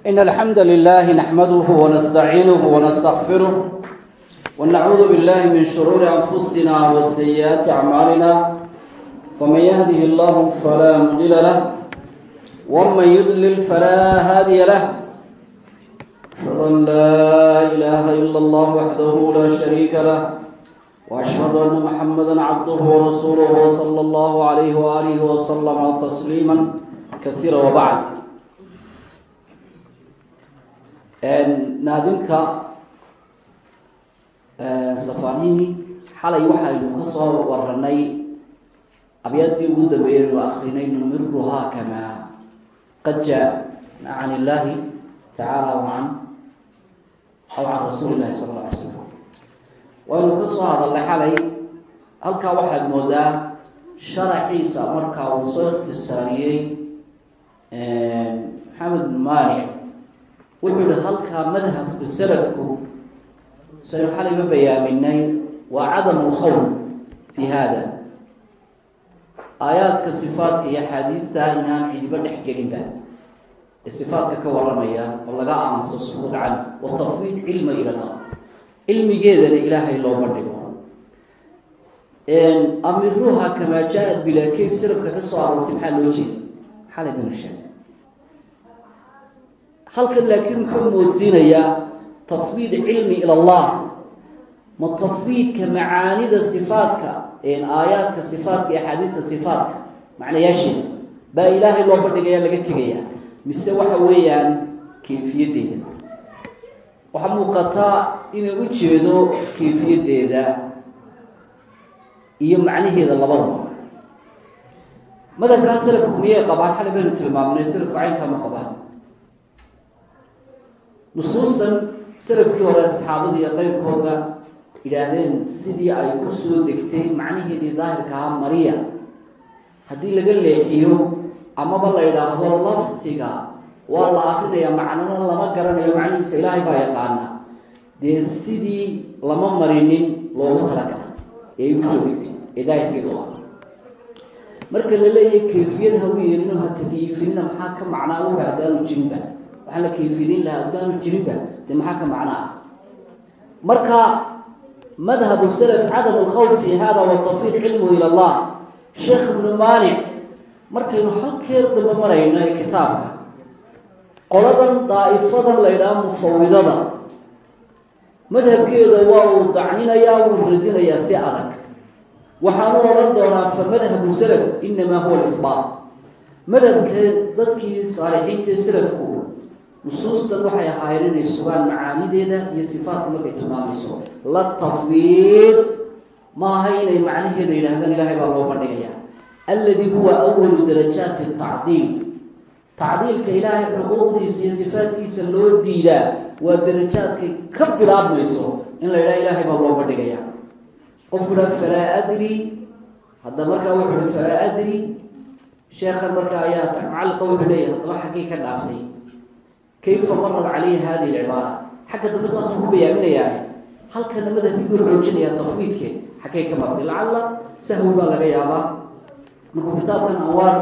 إن الحمد لله نحمده ونستعينه ونستغفره ونعوذ بالله من شرور أنفسنا وسيئات أعمالنا ومن يهده الله فلا مضل له ومن يضلل فلا هادي له أشهد أن لا إله إلا الله وحده لا شريك له وأشهد أن محمدا عبده ورسوله صلى الله عليه وآله وسلم تسليما كثيرا وبعد naadinka safaanihi xalay waxaynu ka soo waranay abyadii ugu dambeeyaynu akrinay numiruhaa kamaa qad jaa can illaahi tacaala can aw can rasuuli illahi sala alla alay slam waynu ka soo hadalnay xalay halkaa waxaad moodaa sharaxiisa markaa uu soo ikhtisaariyey maxamed bin wuxuu yihi halkaa madhabka salafku saynu xalayba bayaaminay waa cadamu lkhawl fi hada aayaadka sifaadka iyo axaadiistaa inaan cidiba dhex gelinba ee sifaadka ka waramaya oo laga aamuso sukuud can wa tafwiid cilma ilallah cilmigeedana ilaahay looma dhigo. Amiruha kamaa jaa-ad bilaa kayf salafka ka soo aroortay maxaa loo jeeda? Xalay banu sheeg halkan laakiin muxuu moodsiinayaa tafwiid cilmi ila allah. Ma tafwiidka macaanida sifaadka aayaadka sifaatka iyo axaadiista sifaatka macnayaasheeda baa ilaahay loo bandhigaya laga tegaya mise waxa weeyaan kayfiyaddeeda waxaa muuqataa inuu u jeedo kayfiyaddeeda iyo macnaheeda labadaba madhabkaa salafku miyay qabaan xalay baynu tilmaamnay salafku caynkaa ma qabaan nusuustan salafkii hore saxaabada iyo qeyrkooda yidhaahdeen sidii ay ku soo degtay macnaheedii daahirkaha mariya. Haddii laga leexiyo amaba la yidhaahdo laftiga waa la akrinaya macnana lama garanayo macnihiisa ilaahay baa yaqaana dee sidii lama marinin loogu talagala ee ay ku soo degtay ee daahirkeedu ah marka la leeyahay kayfiyad ha u yeelino ha takiifinina maxaa ka macnaa? Wuxu haddaanu jirinba waxaa la kayfidin lahaa haddaanu jirinba dee maxaa ka macno marka madhabu salaf cadam alkhawf fi hada watafwiid cilmuhu ila allah. Sheekh ibnu maanic markaynu halkeer damba marayno ee kitaabka qoladan daa'ifadan la ydhaha mufawidada madhabkeeda waa uu dacninayaa wuu radinayaa si adag. Waxaanu odhan doonaa fa madhabu salaf inamaa huwa lisbaat madhabka dadkii saalixiinta salafku nusuustan waxay ahaayeen inay sugaan macaanideeda iyo sifaatka markay tilmaamayso la tafwiid maaha inay macnaheeda yidhahdaan ilahay baa loo bandhigayaa. Alladii huwa awalu darajaati tacdiil. Tacdiilka ilaahay xuquuqdiisa iyo sifaatkiisa loo diidaa waa darajaadkay ka bilaabmayso in la yidhaha ilahay baa loo bandhigayaa. Qofku falaa adri. Hadda markaa wuxu uhi falaa adri. Sheekhan markaa ayaa macalliqa wuxuu leeyahay haddaba xaggay ka dhaaftay kayfa marad calayha hadihi alcibaara xagga dambe saasuu ku bayaaminayaa halkana madhabkii buu xoojinayaa tafwiidkeed xaggay ka martay lacalla sahwi baa laga yaabaa markuu kitaabkan anwaar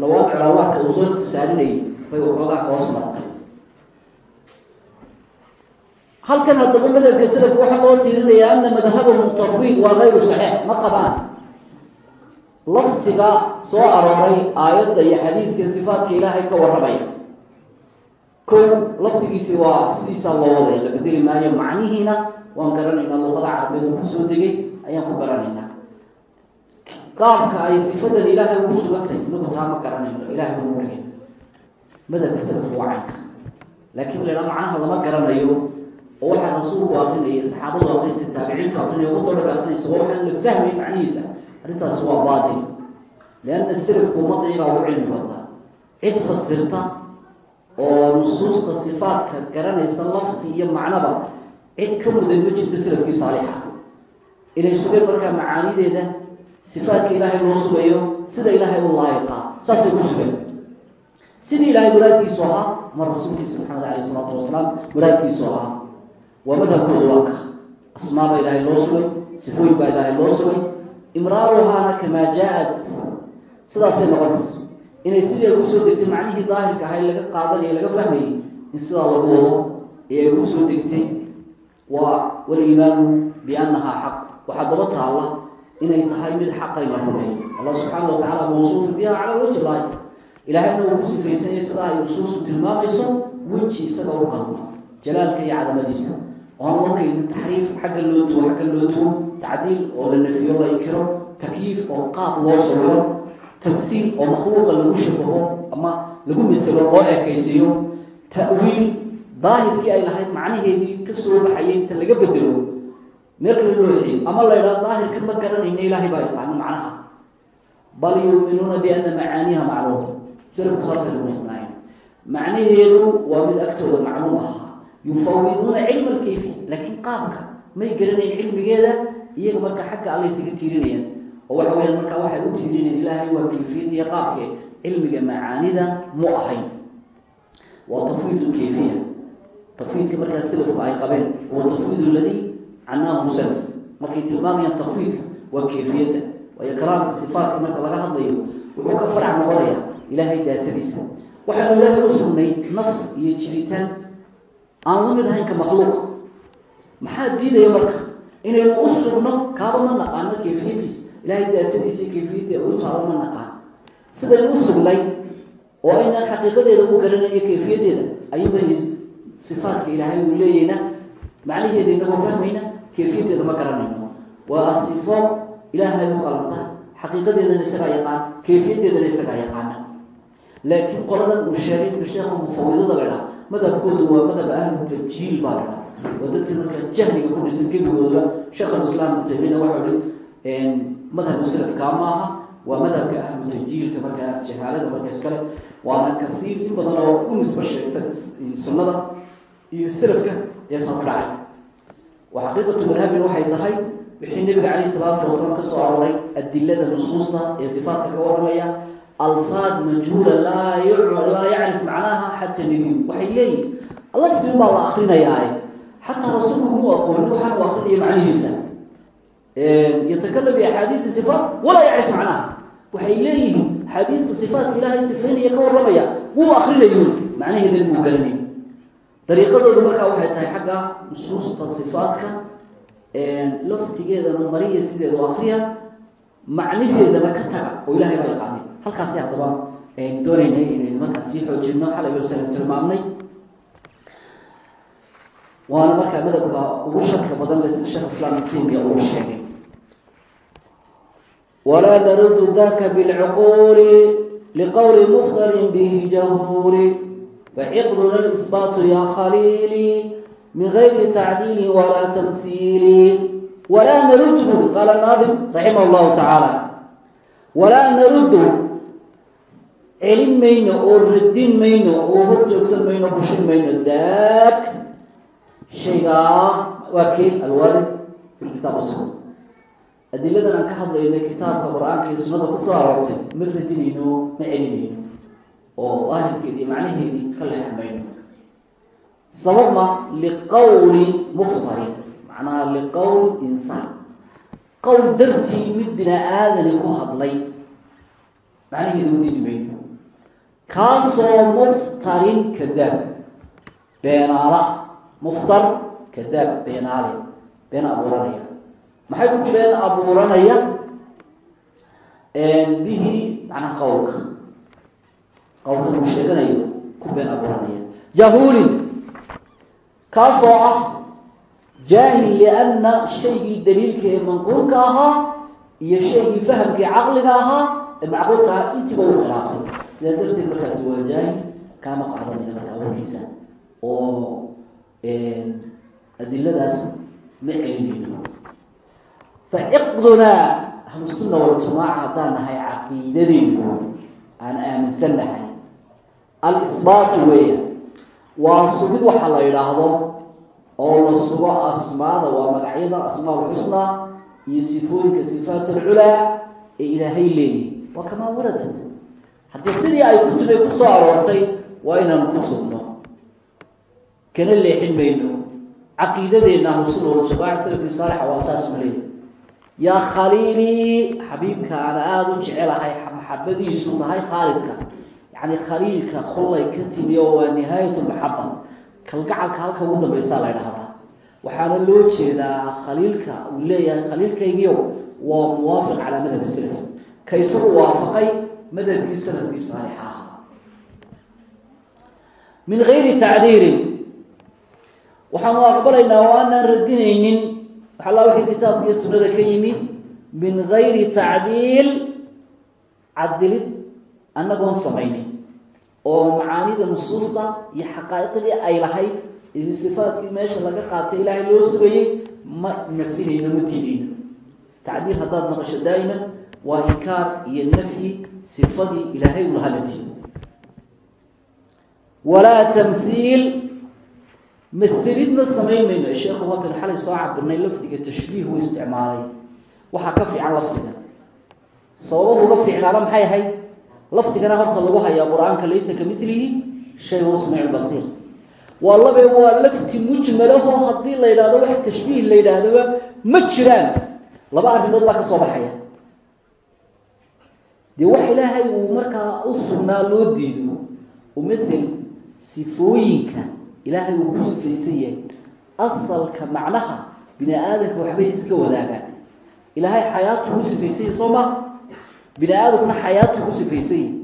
lawaad celawaadka uu soo ikhtisaarinayay bay waxoogaa hoos martay halkan haddaba madhabka salafka waxaa loo tiirinayaa ana madhabahum tafwiid waa gayru saxiix ma qabaan laftiga soo arooray aayadda iyo xadiidka sifaatka ilaahay ka warramaya kow laftigiisi waa sidiisaa loo wadaya la bedeli maayo macnihiina. Waan garanaynaa luqada carabeed uu ku soo degay ayaan ku garanaynaa. Qaabka ay sifadan ilaahay ugu sugantay inagu taa ma garanayno ilahay buu urigay madhabka salafku waa caynka. Laakiin macnaha lama garanayo oo waxaa rasuulku akrinayay saxaabadu akrinaysa taabiciintu akrinaya ummadoo dhan akrinaysa waa waxaan la fahmay macnihiisa. Arrintaasi waa baatil. Lianna salafku ummadda iyagaa ugu cilmi badna cid fasirta oo nusuusta sifaatka garanaysa lafti iyo macnaba cid ka mudan ma jirto salafkii saalixa. Inay sugeen markaa macaanideeda sifaatka ilaahay loo sugayo sida ilaahay u laayiqaa saasay ku sugeen. Sidii ilaahay muraadkiisu ahaa ama rasuulkiisa maxamed alayh isalaatu wasalaam muraadkiisu ahaa. Waa madhabkooda waa ka. Asmaa ilaahay loo sugay sifooyin baa ilaahay loo sugay imraaruhaana kamaa jaa-ad sidaasay noqonaysa inay ay ku soo degtay macnihii daahirka ahay laga qaadanaya laga fahmayay in sidaa lagu wado ee ay ku soo degtay waa waliimaanu biannahaa xaq. Waxaa daba taalla inay tahay mid xaqa in la allah subxaana wa tacala mawsuufun biha cala wajhi lahi ilaahayna uu ku sifaysanyay sidaa ay nusuustu tilmaamayso weji isaga u qalma. Jalaalka iyo cadamadiisa. Oan markaynin taxriif xagga loo duwo xagga loo duwo tacdiil oo la nafiyo la inkiro takyiif oo qaab loo sawiro tamhiil oo makhluuqa lagu shabaho ama lagu mithalo oo ekaysiiyo ta'wiil daahirkii ay lahayd macnaheedii ka soo baxayay inta laga bedelo meel kale loo hiciyo ama la ydhaha daahirka ma garanayna ilaahay baa yaqaano macnaha bal yuuminuuna biana macaaniha macluuma salafku saasay rumaysnaayeen macnaheedu waa mid agtooda macluum ahaa yufawiduuna cilma alkayfiya laakiin qaabka may garanayn cilmigeeda iyaga marka xagga alla isaga tiirinayaan oo waxa weyaan markaa waxay u tiirinayaan ilaahay waa kayfiyad iyo qaabkee cilmiga macaanida mu ahayn waa tafwiid lkayfiya tafwiidka markaa salafku ay qabeen huwa tafwiid ladii canaahu salaf markay tilmaamayaan tafwiidka waa kayfiyadda. Waayo kalaamka sifaatka marka laga hadlayo wuxuu ka farac noqonaya ilaahay daatadiisa. Waxaanu ilaahay u sugnay naf iyo jiritaan aan la mid ahayn ka makhluuqa maxaa diidaya marka? Inaynu u sugno kaaba ma naqaano kayfiyadiisa ilaahay daatadiisa iyo kayfiyadda u taaba ma naqaan sidaynu u oo aynaan xaqiiqadeeda u garanayo kayfiyadeeda ayuba sifaatka ilaahay uu leeyayna macnaheeda inagoo fahmayna kayfiyadeeda ma garanayno waa sifo ilaahay u qalanta xaqiiqadeedana isagaa yaqaan kayfiyadeedana isagaa yaqaana laakiin qoladan uu sheegay inu sheekhu mufawidada la dhaha madhabkoodu waa madhab ahlu tajhiil baa la dhaha waa dadkii markaa jahliga ku dhisan gebigooda sheekhulislaam ibnu taymiyana waxau hi madhabu salafkaa maaha waa madhabka ahlu tajhiilka markaa jahaalada marka iskale waana kaiir in badan oo u nisbo sheegta sunnada iyo salafka ee soo dhacay wa xaqiiqatu madhabin waxay tahay wixii nebiga calayhi salaatu wasalaam ka soo arooray adilada nusuusta ee sifaatka ka warramaya alfaad majhuula laa yacrif macnaha xata nebiyu waxay leeyihiin lafdiun baa la akrinayaa xataa rasuulku mu aqoonin waxaan u akrinaya macnihiisa yatakalam biaxaadiisi sifaat walaa yacrif macnaha. Waxay leeyihiin axaadiista sifaatka ilaahay sifaynaya ka warramaya wuu akrinayo macnaheedan muu garanay dariiqadoodu markaa waxay tahay xagga nusuusta sifaatka. Laftigeedana mariya sideedu akriya macnaheedana ka taga oo ilahay baa yaqaanay halkaasi haddaba doonaynay inaynu markaa sii xoojino xalay basanu tilmaamnay. Waana markaa madabka ugu sharka badan le sida sheekh islaam ibn taymiya uu sheegay walaa naruddu daka bilcuquuli liqowli muftarin bihi jahuuri faciqduna lisbaatu ya khaliili min gayri tacdiili walaa tamhiili walaa naruddu buri qaala naadim raximah llahu tacaala walaa naruddu celin mayno oo radin mayno oo hor joogsan mayno bushin mayno daak shaygaa waa kee alwaalid fi kitaab sunna adiladan aan ka hadlaynay kitaabka qur'aanka iyo sunnada ku soo aroortay ma radinayno ma celinayno oo daahirkeedi iyo macnaheedii ka leexmayno sababna liqowli muftarin macnaha liqowl insaan. Qowl dartii mid bini aadani ku hadlay macnaheedi udidi mayno kaasoo muftarin kadaab beenaala muftar kadaab beenaale been abuuranaya maxay ku been abuuranaya bihi macnaha qowlka? Qowlka uu sheeganayo ku been abuuranaya. Jahuulin kaasoo ah jaahil lianna shaygii daliilka ee manquulka ahaa iyo shaygii fahamkii caqliga ahaa ee macquulka ahaa intiiba uu khilaafay. Sidaa darteed markaasi waa jaahil kaama qaadanaya markaa warkiisa oo adiladaas ma celinayno faciqdunaa ahlusunna waljamaaca haddaan nahay caqiidadeynu aan aaminsan nahay al-isbaatu weeya waa sugid waxa la yidhaahdo oo la sugo asmaada waa magacyada asmaa lxusnaa iyo sifooyinka sifaat alculaa ee ilaahay leeyihi waa kamaa waradat haddii sidii ay kutubay ku soo aroortay waa inaanu ku sugno kana leexin mayno caqiidadeenna ahlusunna waljamaaca salafkii saalixa waa saas u yaa khaliilii xabiibka ana aada u jecelahay maxabadiisu tahay khaaliska. Yacni khaliilka kullay ka timi oo waa nihaayat lmaxaba kalgacalka halka ugu dambaysaa la ydhahdaa waxaana loo jeedaa khaliilka uu leeyahay khaliilkaygiio waa muwaafiq calaa madhabi salaf ka isagu waafaqay madhabkii salafkii saalixa ahaa. Min gayri tacdiirin. Waxaanu aqbalaynaa oo aanaan radinaynin waxalla wixii kitaabka iyo sunnada ka yimi min gayri tacdiil cadilid annagoon samaynin. Oo macaanida nusuusta iyo xaqaa'iqdii ay lahayd iyo sifaadkii meesha laga qaatay ilaahay loo sugayey ma nafinayno ma diidayno tacdiil haddaad maqasho daa'iman waa inkaar iyo nafyi sifadii ilaahay uu lahaa la diido walaa tamhiil mahelidna samayn mayno sheekhu watan xalay soo cabirnay lafdiga tashbiih uu isticmaalay waxaa ka fiican lafdiga sababa uga fiicnaana maxay ahayd lafdigana horta lagu hayaa qur'aanka laysa ka milihi shayun samiic basiir waa labe waa lafti mujmalahoo haddii la yidhahdo wax tashbiih la yidhaahdoba ma jiraan laba arrimood baa ka soo baxaya dee wax ilaahay uu markaa u sugnaa loo diido oo mathel sifooyinka ilaahay uu ku sifaysan yahay. Asalka macnaha bini aadamka waxbay iska wadaagaan ilaahay xayaatu ku sifaysan yahy soo ma? Bini aadamkuna xayaatu ku sifaysan yahy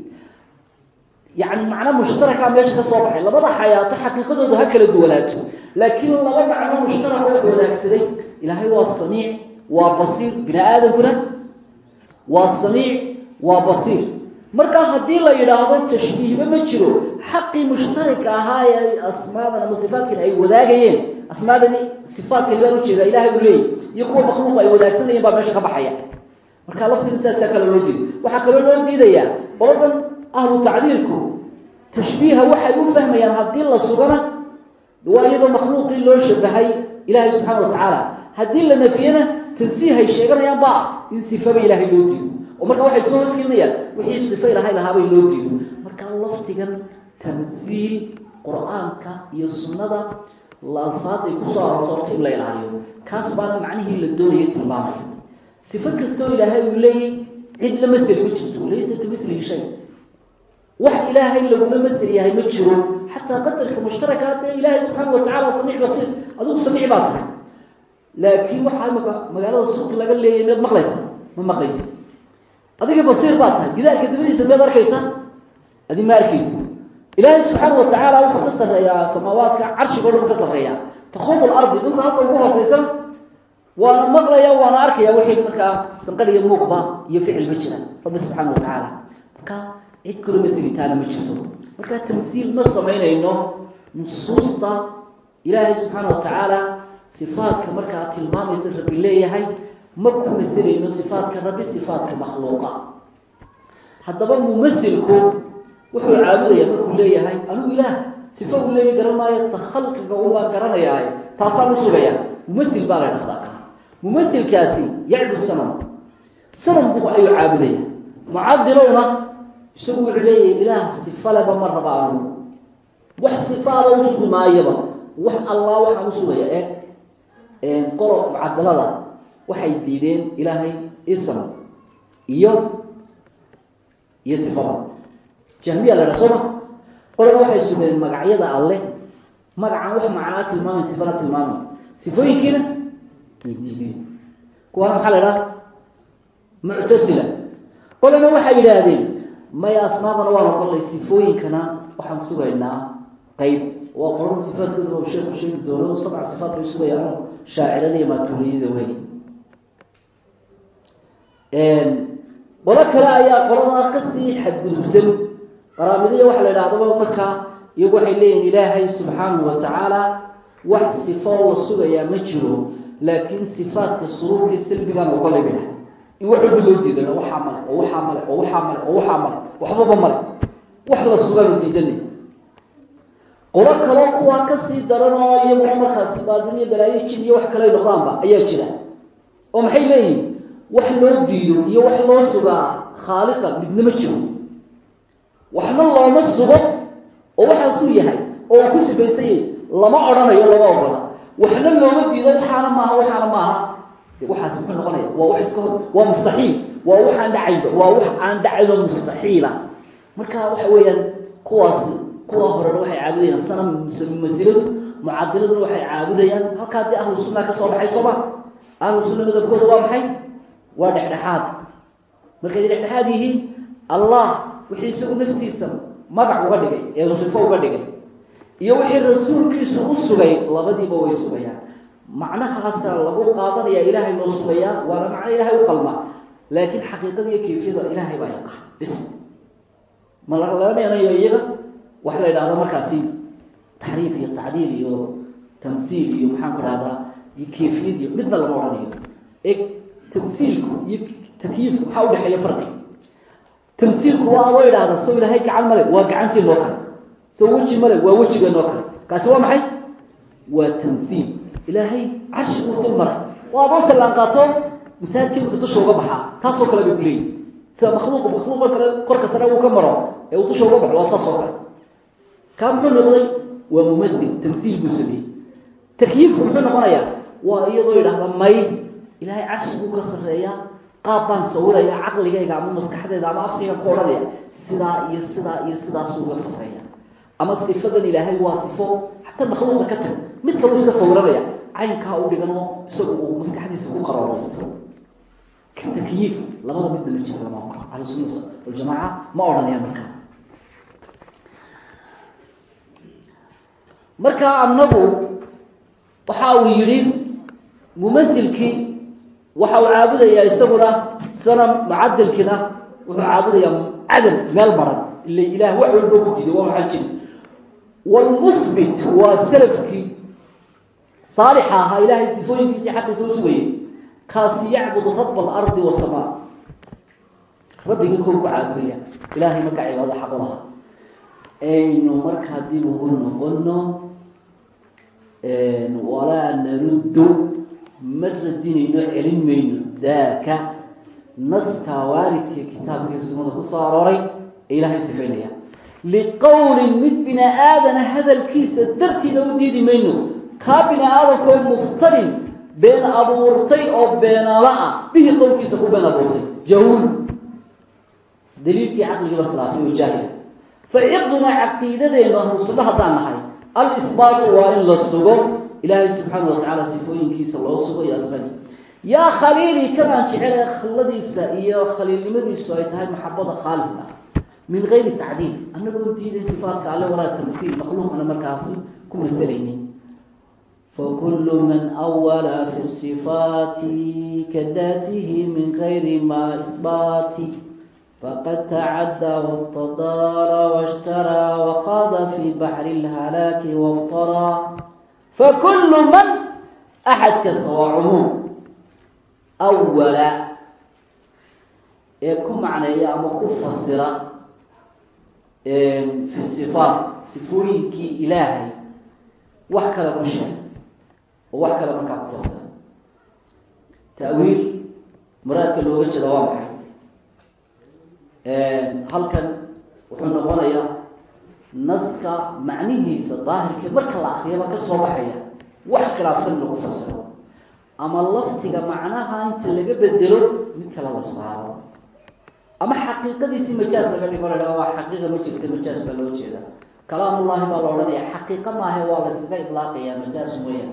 yacni macno mushtaraka meesha ka soo baxay. Labada xayaato xaqiiqadoodu ha kala duwanaato. Laakiin laba macno mushtaraka wax wadaagsaday ilaahay waa samiic waa basiir. Bini aadamkuna waa samiic waa basiir markaa haddii la yidhaahdo tashbiihba ma jiro xaqii mushtarika ahaa ee asmaadan ama sifaadkan ay wadaagayeen. Asmaadani sifaadkani baan u jeedaa ilahay uu leeyay iyo kuwa makhluuqa ay wadaagsanayeen baa meesha ka baxaya. Marka laftiga sidaasaa kale loo diiday waxaa kaloo loo diidayaa qoladan ahlu tacdiilku tashbiiha waxay u fahmayaan haddii la sugana waa iyadoo makhluuqii loo shabahay ilaahay subxaana wa tacaala. Haddii la nafiyana tansiihay sheeganayaan ba in sifaba ilaahay loo diido oo marka waxay soo hosgelinayaan wixii sifa ilaahay lahaabay loo diido. Marka lafdigan tamhiil qur'aanka iyo sunnada alfaad ay ku soo aroorto horta in la ilaaliyo. Kaas baana macnihii la doonaya tilmaamaya sifo kastoo ilaahay uu leeyahy cid la maseli ma jirto laysa ka milihi shay. Wax ilaahay lagula masel yahay ma jiro. Xataa qadarka mushtaraka haddee ilaahay subxaana wa tacaala samiic basiir adigu samiic baa tahay. Laakiin waxaa imaka magaalada suuqi laga leeyay miyaad maqlaysa ma maqlaysa adiga basiir baa tahay. Gidaarka dabadiisa miyaad arkaysa adi ma arkaysa ilaahay subxaana wa tacaala wuxuu ka sarreeyaa samaawaadka carshiga o dhan ka sarreeya taquumu lardi dhulka halka ugu hooseysan waana maqlaya waana arkaya wixii markaa sanqadhiya muuqba iyo ficil ma jira rabbi subxaana wa tacaala. Marka cid kaloo maselitaana ma jirto. Marka tamhiil ma samaynayno nusuusta ilaahay subxaana wa tacaala sifaadka markaa tilmaamaysa rabbi leeyahay ma ku maselayno sifaadka rabbi sifaadka makhluuqa. Haddaba mumasilku wuxuu caabudaya markuu leeyahay anigu ilaah sifa uu leeyahy garan maayo ta khalqiga ubaa garanayaaye taasaan u sugaya mumasil baa la dhahdaa ka mumasilkaasi yacbud sanam. Sanam bu ayuu caabudaya mucadilowna isagu wuxuu leeyahay ilaah sifaleba ma raba anigu wax sifaaba u sugi maayaba. Wax allah waxaan u sugaya ee qolo mucadilada waxay diideen ilaahay ism iyo iyo sifada jahmiya la dha sooma qolana waxay sugeen magacyada alleh magacan wax macnaa tilmaamay sifana tilmaamay. Sifooyinkiina way diideen. Kuwaana maxaa la idhaha muctasila. Qolana waxay yidhaahdeen maya asmaadana waan ogollay sifooyinkana waxaan sugaynaa qeyb waa qolada sifaadkooda oo sheeku sheegi doono sabca sifaadka ay sugayaan shaacirada iyo maaturiyada wey qolo kale ayaa qolada ka sii xadgudubsan. Qaraamidiya waxa la idhahdaba markaa iyagu waxay leeyihiin ilaahay subxaanahu wa tacaala wax sifoo la sugayaa ma jiro laakiin sifaadka suruurka salbigaan ogolayba in wax loo diidana waxaa male oo waxaa male oo waxaa male oo waxaa male waxbaba male wax la sugaanu diidanay qolo kaloo kuwaa ka sii daran oo iyaguna markaasi baadin iyo balaayo jin iyo wax kale noqdaanba ayaa jira. Oo maxay leeyihiin wax loo diido iyo wax loo sugaa khaaliqa midna ma jiro. Waxna looma sugo oo waxaasuu yahay oo ku sifaysan yahay lama odhanayo lama ogola waxna looma diido waxaana maaha waxaana maaha. Waxaas muxuu noqonaya waa wax iska hor waa mustaxiil. Waa wax aan dhacaynba waa wax aan dhacayno mustaxiila. Marka waxa weeyaan kuwaasi kuwa horena waxay caabudayaan sanam mumasiladu mucadiladuna waxay caabudayaan. Halkaa dee ahlu sunna ka soo baxay sooma ahlu sunna madabkooda waa maxay waa dhexdhexaad. Markay dhexdhexaad yihiin allah wixii isagu naftiisa magac uga dhigay ee sifo uga dhigay iyo wixii rasuulkiisu u sugay labadiiba way sugayaan macnahaasa lagu qaadanaya ilaahay noo sugayaa waana macno ilaahay u qalma. Laakiin xaqiiqada iyo kayfiyada ilaahay baa yaqaan bis ma lagala meenayo iyaga? Waxa la yidhahda markaasi. Taxriif iyo tacdiil iyo tamhiil iyo maxaan ku dhahdaa iyo kayfiyad iyo midna lama odhanayo. E tamhiilku iyo takyiifku maxaa udhexeeya farqi tamhiilku waa adoo idhaahda sow ilaahay gacan male waa gacantiinoo kale sow weji male waa wejigeenoo kale kaasi waa maxay waa tamhiil ilaahay carshi uu dul maray waa adoo sallaan qaato masaajidka dusha uga baxaa taasoo kale bay ku leeyihiin sida makhluuq makhluuqa kale korka sare uu ka maro ee uu dusha uga baxo waa saas oo kale kaa muxuu noqday waa mumathil tamhiil buu sameeyey takyiifku muxuu noqonayaa waa iyadoo yidhaahda may ilaahay carshi ka sarreeyaa qaab baan sawiraya caqligayga ama maskaxdayda ama afkayga ku odhanaya sidaa iyo sidaa iyo sidaasuu uga sarreeya. Ama sifadan ilaahay waa sifo xataa makhluuqa ka tag. Mid kaluu iska sawiranaya caynkaa u dhiganoo isagu uu maskaxdiisa ku qaroobaysto takyiif labada midna ma jiro lama ogola. Ahlusunna waljamaaca ma odhanayaan markaa. Marka annagu waxa uu yidhi mumathilkii waxa uu caabudayaa isaguna sanam mucadilkiina wuxuu caabudayaa cadam meel maran ila ilaah wax walba ku diiday waa maxaa jiri wlmuhbit waa salafkii saalixa ahaa ilaahay sifooyinkiisii xaqiisa u sugayay kaasi yacbudu raba alardi wasamaa rabbigii kor ku caabudaya. Ilaahay markaa cibaado xaq u lahaa. Aynu markaa dib ugu noqono walaa naruddu ma radinayno celin mayno daaka naskaa waalidkii kitaabkii ku soo arooray ee ilaahay sifaynaya liqowlin mid bini aadana hadalkiisa dartiina u diidi mayno. Kaa bini aadankoo muftarin been abuurtay oo beenaala ah bihi qowlkiisa ku been abuurtay. Jahuul. Daliilkii caqligiiba khilaafay oo jaahila faciqdunaa caqiidadeenu ahlusunno haddaan nahay alihbaatu waa in la sugo ilaahay subxaana wa tacaala sifooyinkiisa loo sugo iyo asmaadiisa yaa khaliilii kanaan jecel ee khalladiisa iyo khaliilnimadiisu ay tahay maxabada khaalisna min gayri tacdiil. Annagoo diiday sifaatka alle walaa tamhiil makhluuqana markaasi ku masalaynin fakulu man awala fi sifaati kadaatihi min gayri ma ihbaati faqad tacaddaa wastadaala washtaraa waqaada fi baxri lhalaaki waftaraa fakulu man axad kasta waa cumuum awala ee ku macneeya ama ku fasira fi sifaat sifooyinkii ilaahay wax kale ku sheeg oo wax kale markaa ku fasira ta'wiil muraadka looga jeeda waa maxay halkan wuxuu noqonayaa naska macnihiisa daahirkee marka la akriyaba ka soo baxaya. Wax khilaafsan lagu fasiro. Ama laftiga macnaha inta laga bedelo mid kale la saaro. Ama xaqiiqadiisii majaas laga dhigo la dhaha waa xaqiiqa ma jirta majaas baa loo jeeda. Kalaamullahi baa la odhanaya xaqiiqa maahe waa la yskaga idlaaqayaa majaas weya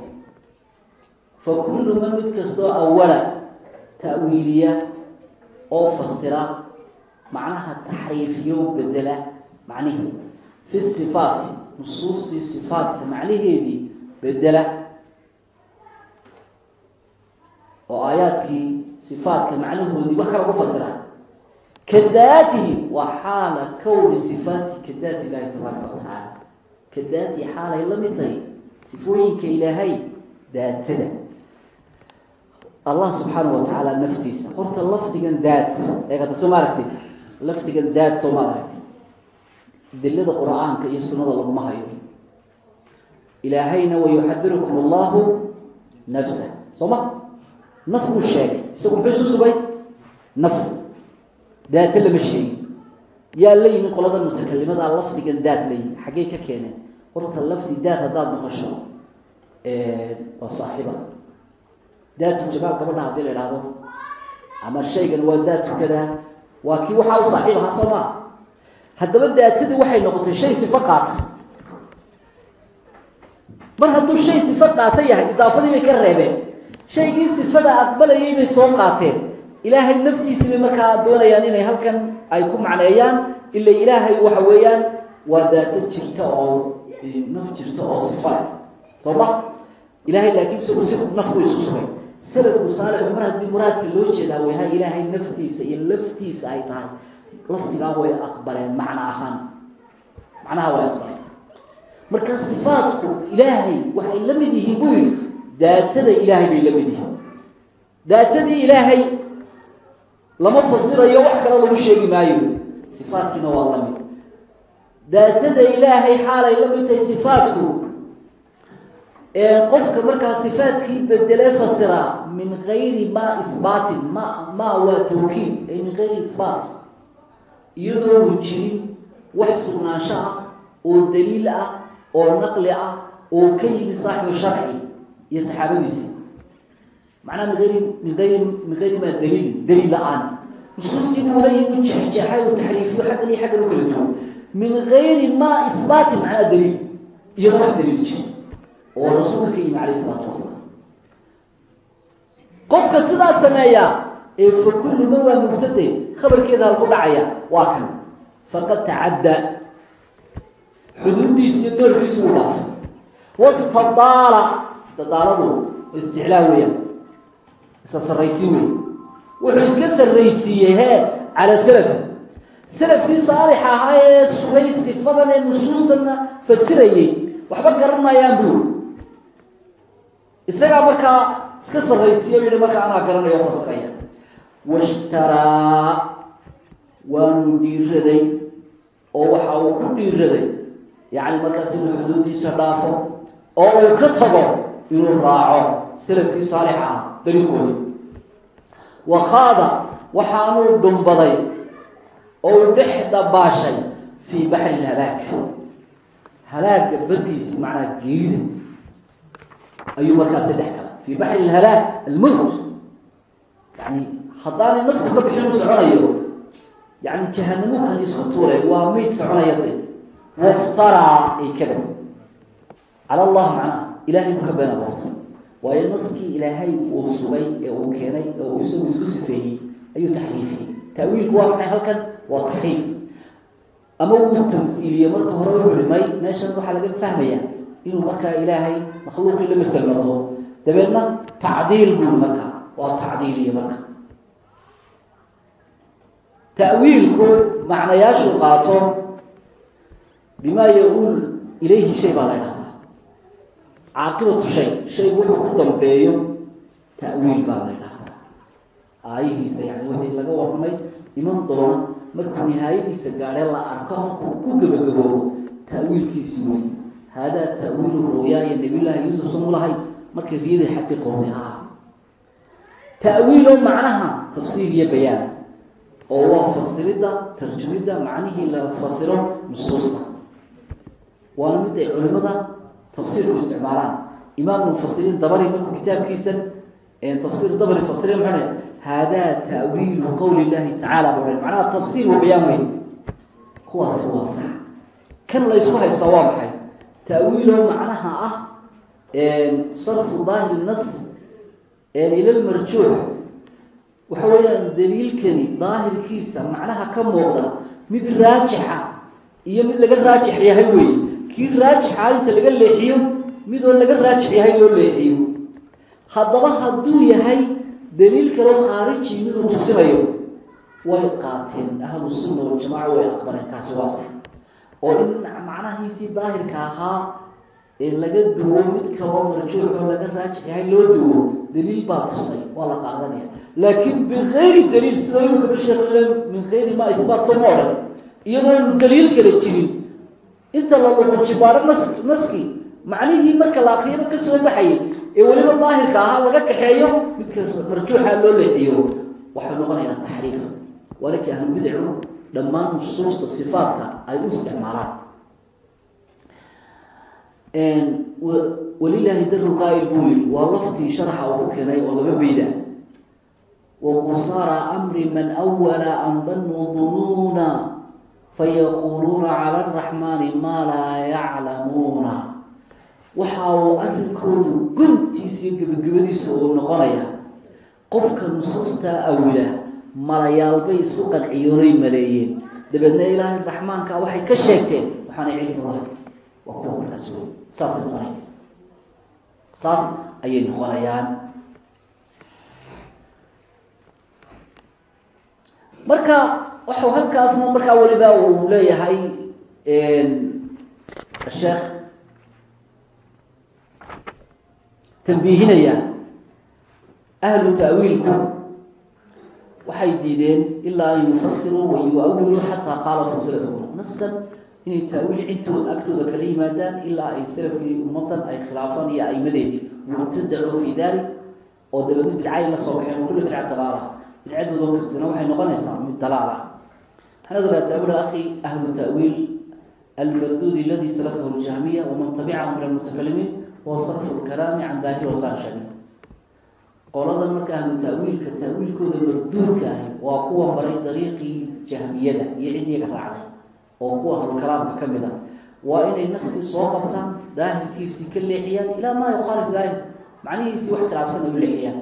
fa kullu man mid kastoo awala ta'wiiliya oo fasira macnaha taxriifiyo bedela macnihii fi sifaati nusuustii sifaatka macnaheedii bedela oo aayaadkii sifaatka macnahoodii wax kala ku fasira kadaatihi waa xaala kowni sifaati kadaati ilaahi tabaaraka watacaala kadaatihi xaalay la mid tahay sifooyinka ilaahay daatada allah subxaana wa tacaala naftiisa horta lafdigan daat eegata soo ma aragtid lafdigan daat soo ma dilada qur'aanka iyo sunnada laguma hayo. Ilaahayna wayuxadirukum allahu nafsa. Soo ma naf buu sheegay. Isagu muxuu isu sugay? Naf daate lama sheegin. Yaa la yimi qolada mutakalimadaa lafdigan daad la yimi xaggey ka keeneen? Horta lafdi daad haddaad maqasho waa saaxiba daatu jamaal gabadha haddii la idhaahdo ama shaygan waa daatu kada waa kii waxaa u saaxiib ahaa soo maa haddaba daatadii waxay noqotay shay sifo qaata mar hadduu shay sifo qaata yahay idaafadii bay ka reebeen. Shaygii sifada aqbalayay bay soo qaateen. Ilaahay naftiisii bay markaa doonayaan inay halkan ay ku macneeyaan ila ilaahay waxa weeyaan waa daato jirta oo naf jirta oo sifa soo ma ilahay laakiin isagu si nafku isu sugay. Sanadku saalixu mar haddii muraadka loo jeedaa way hay ilaahay naftiisa iyo laftiisa ay tahay laftigaa way aqbaleen macno ahaan. Macnaha way aqbaleen. Marka sifaadku ilaahay waxay la mid yihiin buu yidhi daatada ilaahay bay la mid yihiin. Daatadii ilaahay lama fasirayo wax kale lagu sheegi maayo. Sifaadkiina waa la mid. Daatada ilaahay xaalay la mid tahay sifaadku qofka markaa sifaadkii bedele fasira min gayri ma ihbaatin ma ma waa tawkiid ay min gayri ihbaat iyadoo u jirin wax sugnaansho ah oo daliil ah oo naqli ah oo ka yimi saaxibu sharci iyo saxaabadiisii macnaha min ayri min ayri min gayri ma daliil daliil la'aan. Nusuustii buu la yimi jeexjeexay u taxriifiyo xaggan iyo xaggan u kala duwan. Min gayri ma ihbaati macnaha daliil iyadoo wax daliil jiri oo rasuulka ka yimi calayh isalaatu wasalaam qofka sidaa sameeya ee fa kullu ma waa mubtade khabarkeeda halku dhacaya waa kan. Faqad tacadda. Xuduuddiisi iyo doorkiisu u dhaafay. Wastadaala istidaaladu isticlaa weeyaan isa sarraysiin wey wuxuu iska sarraysiiyey hee cala salafi. Salafkii saalix ahaa ee sugay sifadan ee nusuustana fasirayey waxba garanayaan buu. Isagaa markaa iska sarraysiiya o yihi markaa anaa garanayo fasiraya washtaraa waanu dhiiraday oo waxa uu ku dhiiraday yacni markaas inuu xuduudiisa dhaafo oo uu ka tago inuu raaco salafkii saalix ah dariiqoodi wakhaada waxaanuu dhumbaday oo uu dhex dabaashay fii baxri lhalaag halaaga badiisi macnaa geerida ayuu markaasi dhex gala fii baxri lhalaag almawt yani haddaanay naftu ka bixin soconayo yani jahanamukani isku tuulay waa mayd soconaya de waftaraa ay kada cala allah macnaha ilahay buu ka been abuurtay. Waayo naskii ilaahay uu sugay ee uu keenay ee uu isagu isku sifeeyey ayuu taxriifiyey. Taawiilku waa maxay halkan? Waa taxriif. Ama wuu tamhiiliyey marka hore u culimay meeshan waxaa laga fahmaya inuu markaa ilaahay makhluuqii la masel noqdo. Dabeedna tacdiil buu markaa waa tacdiiliye marka ta'wiilku macnayaashu qaato bimaa ya-uul ilayhi shay baa la ydhahdaa caaqibatu shay shaygu wuxuu ku dambeeyo ta'wiil baa la ydhahdaa aayihiisa yani wixii laga warramay iman doona markuu nihaayadiisa gaadhee la arko halkuu ku gebagaboobo ta'wiilkiisii wey haadaa ta'wiilu ru'yaa iyo nabiyullaahi yuusuf samu lahayd markay riyadii xaggi qowmi ah ta'wiilo macnaha tafsiir iyo bayaan oo waa fasiridda tarjumidda macnihii la fasiro nusuusta. Waana mid ay culimada tafsiirku isticmaalaan. Imaam mufasiriin dabari markuu kitaabkiisan tafsiir dabari fasire maxaa haadaa ta'wiilu qowli llahi tacaala buu macnaha tafsiir wa bayaan wey kuwaasi waa sax. Kan la ysku haystaa waa maxay? Ta'wiiloo macnaha ah sarfu daahiri nas ila lmarjuux waxa weeyaan daliilkani daahirkiisa macnaha ka muuqda mid raajixa iyo mid laga raajix yahay wey kii raajixa inta laga leexiyo midoo laga raajix yahay loo leexiyo. Haddaba hadduu yahay daliil kaloo khaariji miduu tusinayo way qaateen. Ahlu sunna waljamaca way aqbaleen kaasi waa sax oo in macnahiisii daahirka ahaa ee laga duwo mid kaloo marjuuxoo laga raajix yahay loo duwo daliil baa tusay waa la qaadanaya. Laakiin bigayri daliil sida imkaba sheekh min gayri ma ihbaat sama odhan iyadoonu daliil kala jirin. Inta la luqujibaaro nas naski macnihii marka la akriyaba ka soo baxayay ee weliba daahirka ahaa laga kaxeeyo midka marjuuxa loo leexiyo. Waxay noqonayaa taxriif. Walaki ahlulbidacu dhammaan nusuusta sifaatka ay u isticmaalaan walilaahi daru qaa'il buu yihi waa laftii sharaxa uu keenay oo laga beyda wqusaara amri man awala an danuu dunuuna fayaquuluuna cala araxmaani maa laa yaclamuuna. Waxa uu arrinkoodu guntiisa iyo gebagabadiisa uu noqonaya qofka nusuustaa awila malayaalbay isku qanciyoonay maleeyeen. Dabeedna ilaahay raxmaanka waxay ka sheegteen waxaanay cilmi lahay waa kuwa markaas wey saasay noqonaya saas ayay noqonayaan marka waxau halkaasna markaa weliba uu leeyahay sheekh tambiihinaya ahlu ta'wiilku waxay diideen ilaa an yufasiruu wa yu-awiluu xataa khaalafuu salafahum naskan inay taawiil cintooda agtooda kala yimaadaan ilaa ay salafkii ummadan ay khilaafaan iyo aimadeedii mubtadacuu fi dalik oo dabeedna bidcay la soo baxeen kulli bidca dalaala bidcadooda kastina waxay noqonaysaa mid dalaal ah ogaa taawil akhi ahlu ta'wiil almarduud aladi salakahu ljahmiya waman tabicahum min almutakalimiin huwa sarfu lkalaami can daahiri wasaan sheegay marka ahlu ta'wiilka ta'wiilkooda marduudka ahi waa kuwa maray dariiqii jahmiyada iyo cid iyaga raacday oo kuwa ahlukalaamka ka mid a waa inay naskii soo qabtaan daahirkiisii ka leexiyaan ilaa maa yukhaalif daahir macnihiisii wax khilaafsan ay u leexiyaan.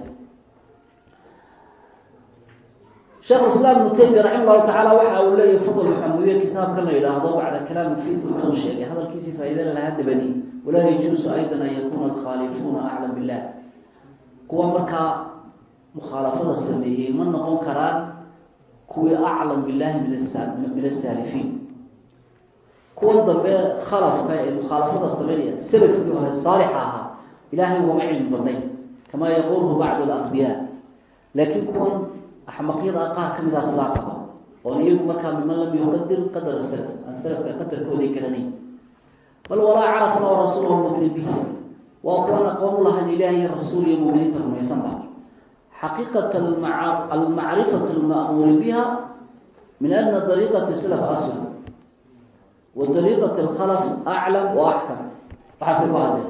Sheekh islaam ibnu taymiya raxima llahu tacaala waxa uu leeyahy fadl xamuye kitaabkan la yidhaahdo bacda kalaami fiid wuxuu sheegay. Hadalkiisii faa'iidada lahaa dabadi walaa yajuusu aydan an yakuna alkhaalifuuna aclam billah. Kuwa markaa mukhaalafada sameeyey ma noqon karaan kuwii aclam billahi min asaalifiin kuwan dambe khalafka ee mukhaalafada sameynaya salafkii hore saalixa ahaa ilaahay wama cilmi badnayn kamaa yaquluhu bacdu alambiyaa laakiin kuwan axmaqyada qaar ka midaa sidaa qaba oon iyagu markaa miman lam yuqadir qadar salaf aan salafka qadarkooday garanayn bal walaa carafna oo rasuul muminin bihi waa kuwan aqoon u lahayn ilaahiy rasuul iyo muminiinta rumaysan ba. Xaqiiqat almacrifat alma'muuri biha min ana dariiqati salaf asl wa dariiqati alkhalaf aclam wa axkam waxaasay ku hadleen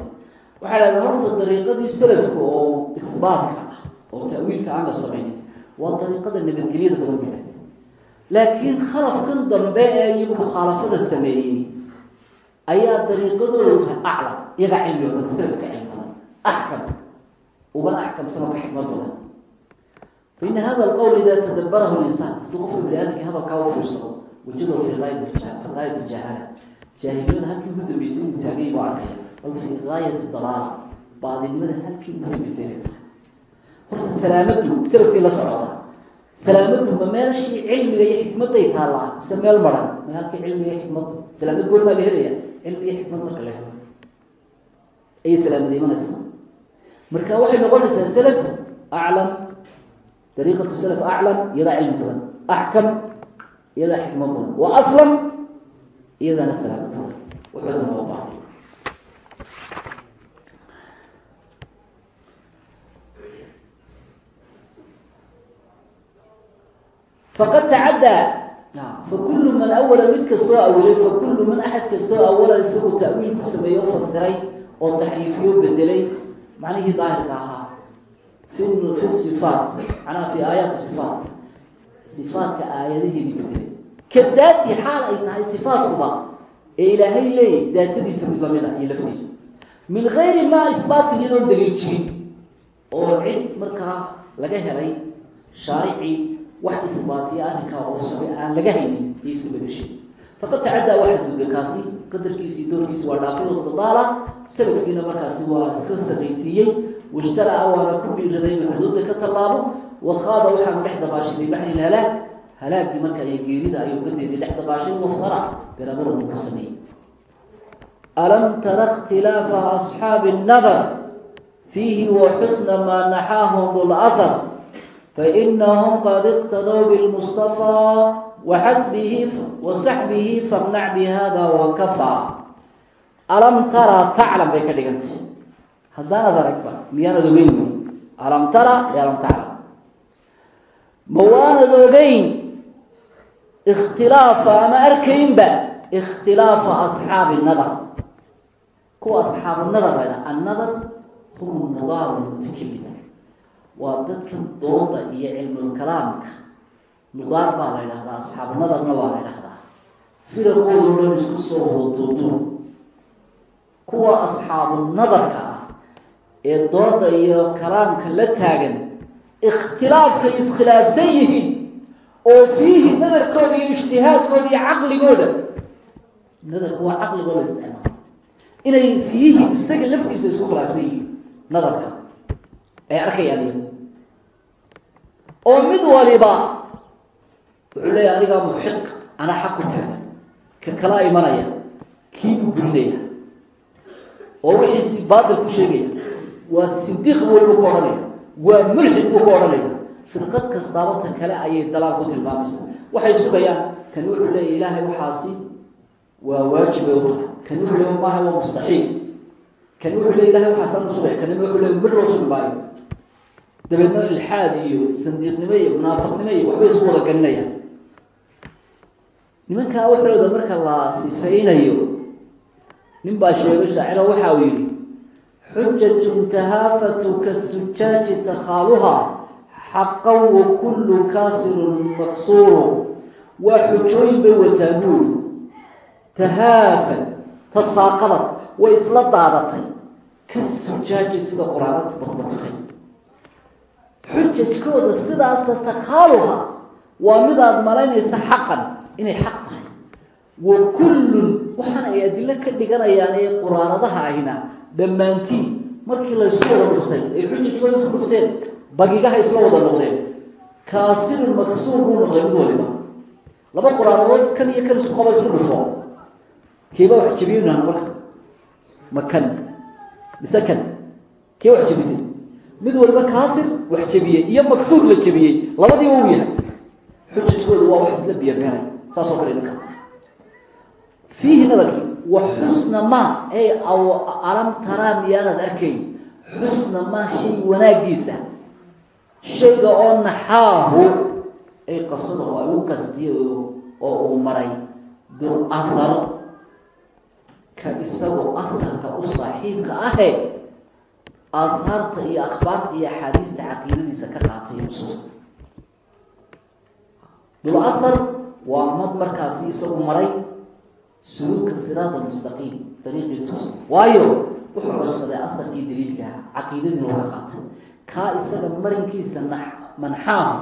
waxay dhahdeen horta dariiqadii salafka oo ikhbaatka ah oo ta'wiilka aan la samaynin waa dariiqada nabadgelyada badan bay dhahdeen laakiin khalafkan dambe ee iyagu mukhaalafada sameeyey ayaa dariiqadooda aclam iyagaa cilmi badan salafka cilmi badan axkam ugana axkamsanoo ka xikmad badan faina hada alqowl ida tadabarahu linsaan hadduu qofka aadamka hadalkaa u wajadahu fi gaayat aljahaala jaahiliyada halkii ugu dambeysay inuu taagay buu arkaya bal fi gaayati dalaala baadinimada halkii ugu dambeysay inay tahay horta salaamadu salafkii la socota salaamadu ma meelashii cilmiga iyo xikmadday taallaa mise meel maran ma halkii cilmiga iyo xikmadda salaamad gool baa la helaya cilmi iyo xikmad marka la helo ayay salaamada imanaysaa marka waxay noqonaysaa salaf aclam dariiqatu salaf aclam iyadaa cilmi badan axkam iyadaa xikmad badan wa aslam iyadaana salaamad badan waxoodana waa baahay faqad tacaddaa fakulu man awala mid kastoo awilay fakulu man axad kastoo awala isagoo ta'wiil ku sameeyo fasiray oo taxriifiyo bedelay macnihii daahirka ahaa fi sifaat macnaha fi aayaati sifaat sifaatka aayadaheedii bedelay ka daati xaal ay tahay sifaatkuba ee ilaahay leeyay daatadiisa mid lamida iyo laftiisa. Min gayri maa isbaatin iyadoon daliil jirin oo cid markaa laga helay shaaricii wax isbaatiya arrinkaa oo sugay aan laga haynin iyo iska bedeshay. Faqad tacaddaa waxaa gudbay kaasi qadarkiisi iyo doorkiisi waa dhaafay wastadaala salafkiina markaasi waa iska sarraysiiyey washtara-a waana ku dhiiraday inuu xuduudda ka tallaabo wakhaada waxaanu dhex dabaashay fi baxri lhalaag halaagii marka iyo geerida ayuu gadeedii dhex dabaashay waftara berabaradu ku sameeyey alam tara ikhtilaafa asxaabi الnadar fiihi wa xusna maa naxaahum اlahar fainahum qad iqtadw bاlmustaفى waxasbihi wasaxbihi famnac bihada wakafaa alam tara taclam bay ka dhigantay haddaanad aragba miyaanad ogeyn wy alam tara iyo alam taclam ma waanad ogeyn? Ikhtilaafa ama arkaynba ikhtilaafa asxaabi nadar. Kuwa asxaabu nadar la ydhaha annadar hum nudaaru mutakelim waa dadkan dooda iyo cilmulkalaamka nudaar baa la ydhahdaa asxaabu nadarna waa la ydhahdaa firaqooda dhan isku soo wadoodo kuwa asxaabu nadarka ee dooda iyo kalaamka la taagan ikhtilaafkay iskhilaafsan yihiin oo fiihi nadarkooda iyo ijtihaadkooda iyo caqligooda nadarku waa caqligooda isticmaala inay fiihi isaga laftiisa isku khilaafsan yihiin nadarka. Ay arkayaan oo mid waliba wuxuu leeyahy anigaa muxiq anaa xaq ku taagan ka kala imanaya kii buu burinaya oo wixiisi baatil ku sheegaya waa sindiiq buu waliba ku odhanaya waa mulxid buu ku odhanaya firqad kastaaba ta kale ayay dalaal ku tilmaamaysa. Waxay sugayaan kani wuxuu leeya ilaahay waxaasi waa waajibay u tahay. Kani wuxuu leeya maaha waa mustaxiil. Kani wuxuu leeya ilahay waxaasaan usugaya kanina wuxuu leeya mir loo sugi maayo. Dabeedna ilxaad iyo sandiiqnimo iyo munaafiqnimo iyo waxbay isu wada galinayaan. Nimankaa waxooda marka la sifaynayo nin baa sheego shaaciro waxa uu yihi xujatun tahaafatu kasujaaji takhaaluha xaqan wa kullu kaasirun maqsuuru waa xujooyin bay wataa buuri tahaafad tasaaqadad way isla daadatay ka sujaaji sida quraanada badbadkay xujajkooda sidaasa takhaaluha waa mid aada malaynaysa xaqan inay xaq tahay wa kullun waxaana ay adilo ka dhiganayaan ee quraanadaha ahina dhammaantiin markii laysu wada dhuftay ay xujajkooda isku dhufteen bagigaha isla wada noqdeen. Kaasirun maksuur buu noqday mid waliba. Laba quraanadood kan iyo kan isku qaba isku dhufo. Kiiba wax jabiyeynaha marka ma kan. Mise kan? Kee wax jabisay mid waliba kaasir wax jabiyey iyo maksuur la jabiyey labadiiba uu yahay. Xujajkooda waa wax isla biyabeenay saas oo kale idinka fiihi nadarkii wa xusna ma ey alam taraa miyaanad arkayn. Xusna ma shay wanaagiisa shayga oo naxaahu ay qasada oo ay u qastiye oo uu maray. Dul ahar ka isagoo aharka u saaxiibka ahe aahaarta iyo akhbaarta iyo axaadiista caqiidadiisa ka qaatay nusuusta dul ahar waa mad markaasi isagu maray suluuka siraada mustaqiim dariiqii tusa waayo wuxuu codsaday aharkii daliilkaha caqiidadii looga qaatay kaa isaga marinkiisa manxaahu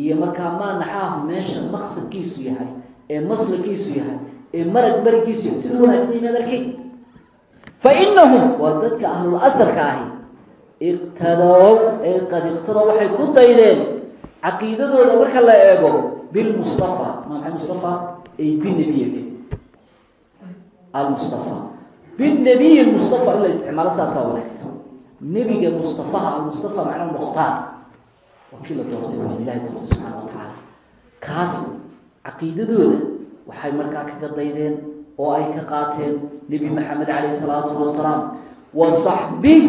iyo markaa maa naxaahu meesha maqsadkiisu yahay ee maslakiisu yahay ee marag marinkiisu yahay siduu wanaagsan yimaad arkay fa inahum waa dadka ahlul aharka ahi iqtadow ay qad iqtadow waxay ku daydeen caqiidadooda marka la eego bilmustafa ma maxay mustafa ay binabiy almustafa. Binabiy mustafa in la isticmaalo saasaa wanaagsan. Nebiga mustafaha almustafa macnaa mukhtaar. Waa kii la doortay waa ilahay doortay subxaana wa tacaala. Kaas caqiidadooda waxay markaa kaga daydeen oo ay ka qaateen nebi maxamed calayh salaatu wasalaam wa saxbih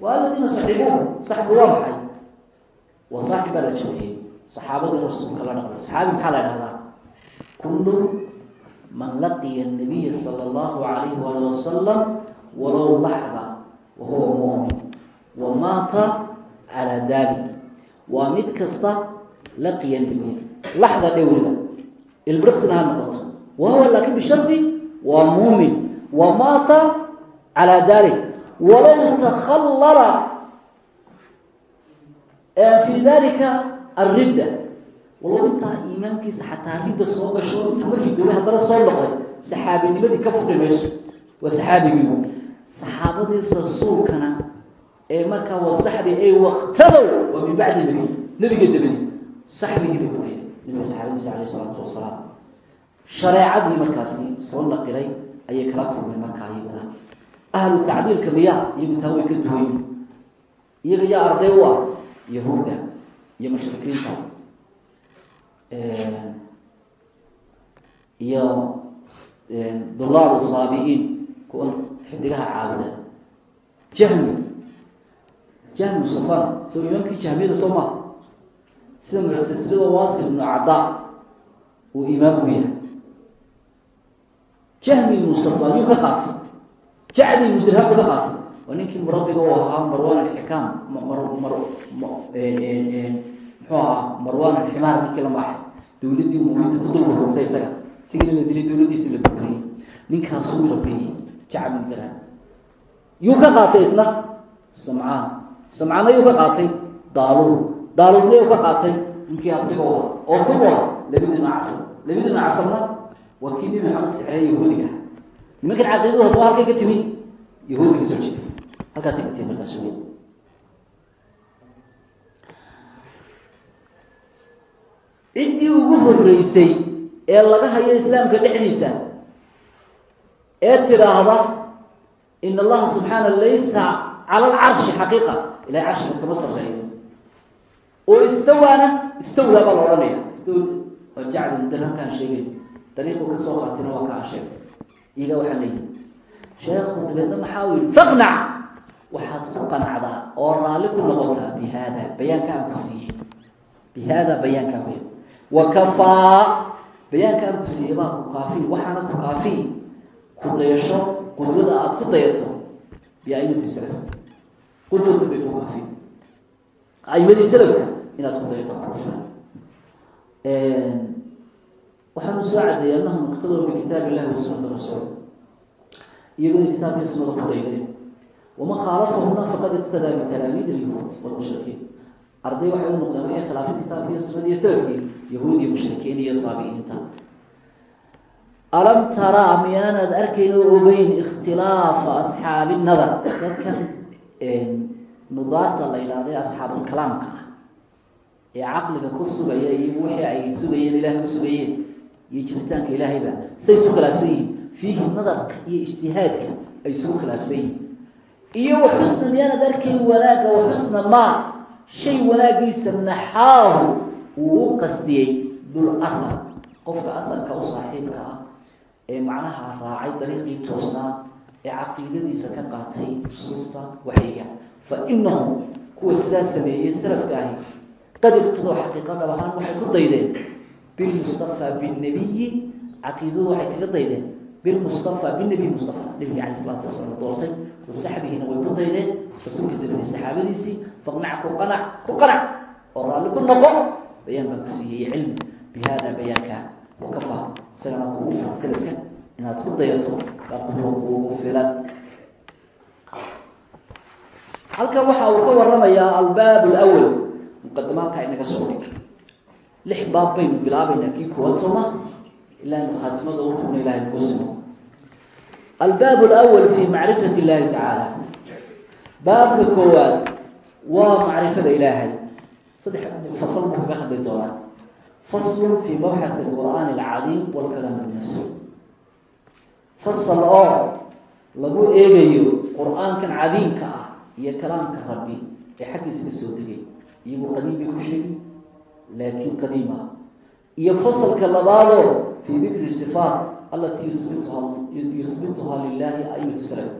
waa aladiina saxibuuhu saxbi waa maxay? Waa saaxib baa la jabiyey. Saxaabadii rasuulka la dhaqmay saxaabi maxaa la dhahdaa man laqiya nabiya sala allahu calayhi waali wasalam walow laxda wa huwa muumin wa maata calaa dalik waa mid kasta laqiya nabiya laxda dhowriga ilbriqsina ha noqoto. Wahuwa laakin bishardi waa muumin wa maata calaa dalik. Walow takhallala fi dalika alridda walow intaa iimaankiisa xataa ridda soo gasho intuu ka ridoobay haddana soo noqday saxaabinimadii ka fuqi mayso waa saxaabigiibu saxaabadii rasuulkana ee markaa waa saxbi ay waqtadow waa min bacdi nabi nebiga dabadi. Saxbigii bay kuday nabiga saxaabadiisa alayh isalaatu wasalaam shareecadii markaasi soo naqilay ayay kala kulmeen markaa iyaguna. Ahlu tacdiilka miyaa iyagu taa way ka duwayn iyaga yaa arday u ah yahuuda iyo mushrikiinta iyo dulaal saabi'iin kuwa xidigaha caabuda jahmi. Jahmi safan soo imaamkii jahmiyada soo maa sida muctasilada waasil ibnu cada uu imaamku yahay. Jahmi ibnu safan yuu ka qaatay. Jacdi ibnu dirham uga qaatay. Waa ninkii murabbiga u ahaa marwan alxikaam muxuu ahaa marwan alximaar ninkii la maaxay dawladdii muminta ku hurugtay isaga. Sigina la dilay dawladdiisi la bukriyey ninkaasuu rabeeyey jacd ibnu dirham yuu ka qaatay isna? Samcaan. Samcaanna yuu ka qaatay? Daaluur daaluurna yuu ka qaatay? Ninkii u ahaa oo kubu ah labadina casam labadina casamna waa kii nebi maxamed sixeeye yahuudiga. Nimankan caqiidada hadaba halkay ka timi yahuudiga soo jeeda. Halkaasay ka timi markaas ciddii ugu horeysay ee laga hayo islaamka dhexdiisa ee tidhaahda in allaha subxaana laysa cala alcarshi xaqiiqa. Ilahay carshiga kama sarreeyo. Oo istawaana istawlaa baa la odhanaya istaw waa jacli darhankaan sheegay. Dariiqu ka soo qaatina waa kaa sheegay. Iyaga waxaa leeyihi sheekhu dabeedna maxaa u yihi faqnac! Waxaad ku qanacdaa oo raalli ku noqotaa bi haada bayaanka aan ku siiyey. Bi haada bayaankaa ku wa kafaa bayaanka aan ku siiyey baa ku kaafiy waxaana ku kaafiy ku dayasho qudwada aada ku dayato biaimati salaf qudwata bay ku kaafiy aimadii salafka inaad ku dayato waxaanu soo cadeeyay annahu muqtadar bikitaab illahi wa sunati rasuul iyaguna kitaabkii sunada ku dayday waman khaalafahuna faqad iqtadaa bitalaamiid alyahuud walmushrikiin arday waxay u noqdeen waxay khilaafay kitaabkii sunada iyo salafkii yahuud iyo mushrikiin iyo saabi'iinta. Alam taraa miyaanaad arkayn oo ogeyn ikhtilaafa asxaabi nadar dadkan nudaarta la yidhaahday asxaabulkalaamka ah. Ee caqliga ku sugaya iyo wixii ay sugayeen ilaah ku sugayeen iyo jiritaanka ilaahayba say isu khilaafsan yihiin. Fiihi nadarka iyo ijtihaadka ay isugu khilaafsan yihiin. Iyo wa xusna miyaanaad arkayn wanaagga wa xusna maa? Shay wanaagiisa naxaahu uu u qasdiyey dul ahar qofka aharka u saaxiibka ah ee macnaha raacay dariiqii toosnaa ee caqiidadiisa ka qaatay usuusta waxyiga. Fa inahum kuwa sidaa sameeyey salafka ahi qad iqtadoo xaqiiqa dhab ahaan waxay ku daydeen bilmustafa binnabiyi. Caqiidadu waxay kaga daydeen bilmustafa binabiy mustafa. Nabiga calay isalaatu wasalaam doortay wa saxbihina way ku daydeen. Rasuulka dabadii saxaabadiisii faqnac ku qanac ku qanac oo raalli ku noqo bayaan baan ku siiyey cilmi bi hada bayaanka. Wakafa isagana kugu filan salafka inaad ku dayato baa kuwa kuugu filan. Halkan waxa uu ka waramayaa albaab lwal muqadamaadka inaga soo dhig lix baab baynu bilaabaynaa kii koowaad sooma ilaa inu khaatimada u tugna ilahay nagu simo albaab lwal fi macrifati illahi tacaala baabka koowaad waa macrifada ilaahay saddex fasal buu kaga hadli doonaa fasl fi mabxath qur'aan alcadiim wlkalaam almasri fasal oo lagu eegayo qur'aankan cadiimka ah iyo kalaamka rabbi ee xaggiisa ka soo degay iyagoo qadiim bay ku sheegi laakiin qadiim ah iyo fasalka labaadoo fii dikri sifaat alatii yusbituha aimatu salaf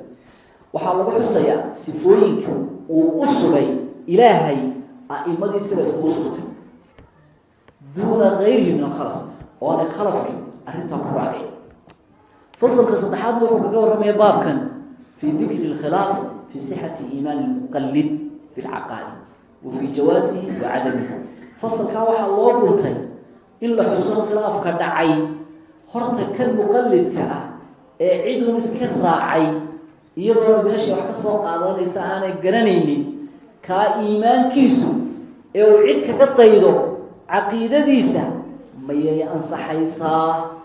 waxaa lagu xusayaa sifooyinka uu u ilaahay a'imadii salafka u sugtay duuna gayrihi min alkhalaf oonay khalafki arrintaa ku raacay fasalka saddexaad wuxuu kaga warramaya baabkan fii dikri lkhilaaf fi sixati iimaan lmuqallid bilcaqaa'id wa fii jawaasihi wa cadamihi fasalkaa waxaa loo guntay in la xuso khilaafka dhacay horta kan muqallidka ah ee cidun iska raacay iyadoona meesha wax ka soo qaadanaysa aanay garanaynin kaa iimaankiisu ee uu cid kaga daydo caqiidadiisa mayay ansaxaysaa?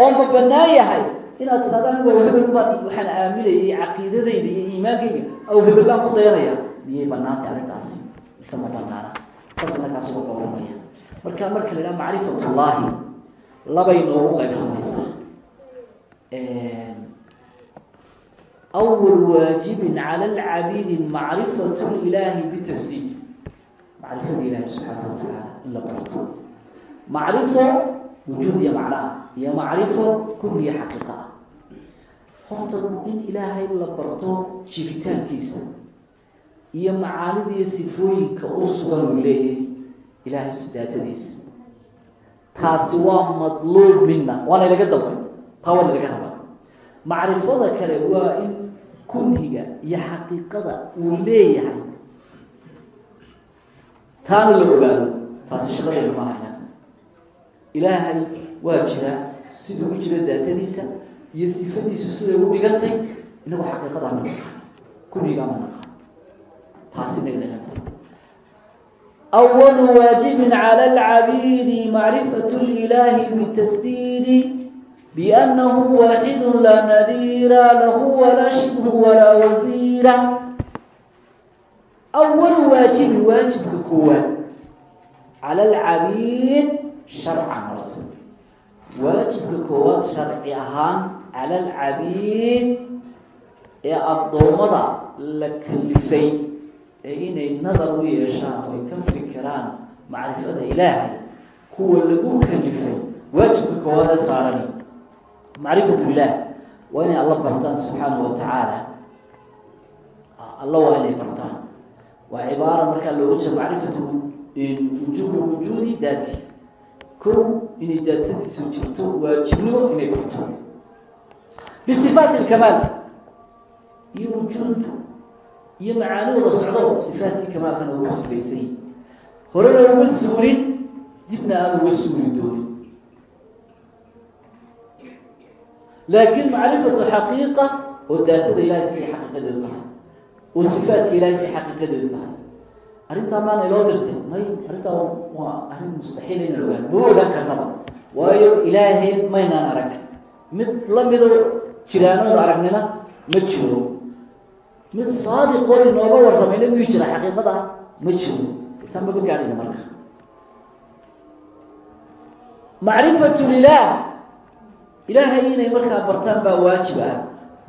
Oo ma bannaan yahay inaad tirahdaan waa hebel waxaan aaminayay caqiidadayda iyo iimaankayga. Aw hebel baan ku dayanaya miyay bannaantay arrintaasi? Mise ma bannaana? Fasalnakaas uga gabaramaya marka marka la idhaha macrifatullaahi labay noogu qaybsamaysaa awal waajibin cala alcabiidi macrifatu lilaahi bitasdiid macrifada subxaana wa tacaala in la barto macrifo wujuud iyo macnaha iyo macrifo kulliya xaqiiqa ah horta in ilaahay la barto jiritaankiisa iyo macaanida iyo sifooyinka u sugan uu leeyahay ilaahay daatadiisa taasi waa madluub mina waana laga dalbay taa waa nalaga rabaa macrifada kale waa in kunhiga iyo xaqiiqada uu leeyahay taana la ogaado taasi shaqadayna ma hayna. Ilaahay waa jiraa siduu u jiro daatadiisa iyo sifadiisu siday u dhigantay inagu xaqiiqadaa ma naqaan kunyigaa ma naqaan taasinay dhigantay awalu waajibin cala alcabiidi macrifatu lilaahi bitasdiidi biannahu waaxidun laa nadiira lahu walaa shibhu walaa wasiira awalu waajibi waajibka koowaad cala alcabiid sharcan horta waajibka koowaad sharci ahaan cala alcabiid ee addoommada la kalifay ee inay nadar u yeeshaan oy ka fikiraan macrifada ilaahay kuwa lagu kalifay waajibka koowaad ee saarani macrifatu illaah waa inay alla bartaan subxaana wa tacaala alla waa inay bartaan waa cibaara markaa looga jeedo macrifatu wujuubi wujuudi daati. Kow inay daatadiisu jirto waajibnimo inay barto bisifaati ilkamaal iyo wujuud iyo macaanihooda socdo sifaatkii kamaalkana uga sifaysay horena uga suurin dibna aan uga suuri doonin. Laakiin macrifatu xaqiiqa oo daatada ilahay siday xaqiiqadeedu oo sifaatka ilahay siday xaqiiqadeedu tahay arrintaa maana iloo dirtay may arrintaa waa arrin mustaxiil inaan ogaan ma ogaan karnaba waayo ilaahay maynaan arag. Mid lamido jiraanoon aragnina ma jiro. Mid saadiqoo inooga warramayna wii jira xaqiiqada ma jiro. Taa maba gaadhayna marka. Macrifatu lilah ilaahay inay markaa bartaan baa waajib ah.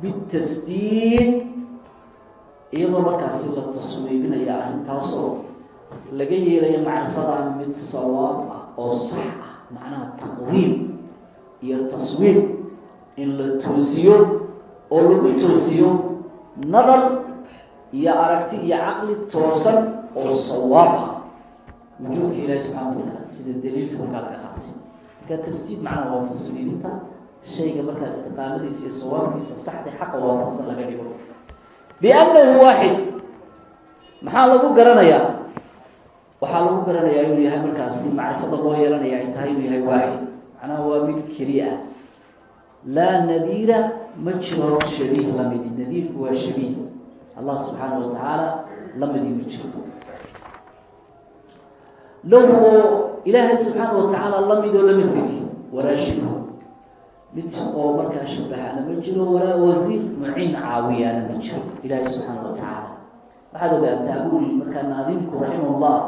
Bitasdiid iyadoo markaasi la taswiibinaya arrintaasoo laga yeelayo macrifada mid sawaab ah oo sax ah macnaha taqwiim iyo taswiib in la toosiyo oo lagu toosiyo nadar iyo aragti iyo caqli toosan oo sawaab ah. Wujuudka ilaahi subxana wa tacaala sida daliilka markaa laga qaatay. Marka tasdiid macnaha waa taswiibinta shayga markaa istiqaamadiisa iyo sawaabkiisa saxda xaqa waafaqsan laga dhigo biannahu waaxid maxaa lagu garanayaa? Waxaa lagu garanayaa inuu yahay markaasi macrifada loo yeelanaya ay tahay inuu yahay waaxid macnaha waa mid keliya ah. Laa nadiira ma jiro shabiih lamidi nadiirku waa shabiih allah subxaana wa tacaala lamidii ma jiro. Lahu oo ilaahay mid oo markaa shabahaana ma jiro walaa wasiir mucin caawiyana ma jiro ilaahay subxaana wa tacaala. Waxaad ogaataa uri markaa naadimku raximah llah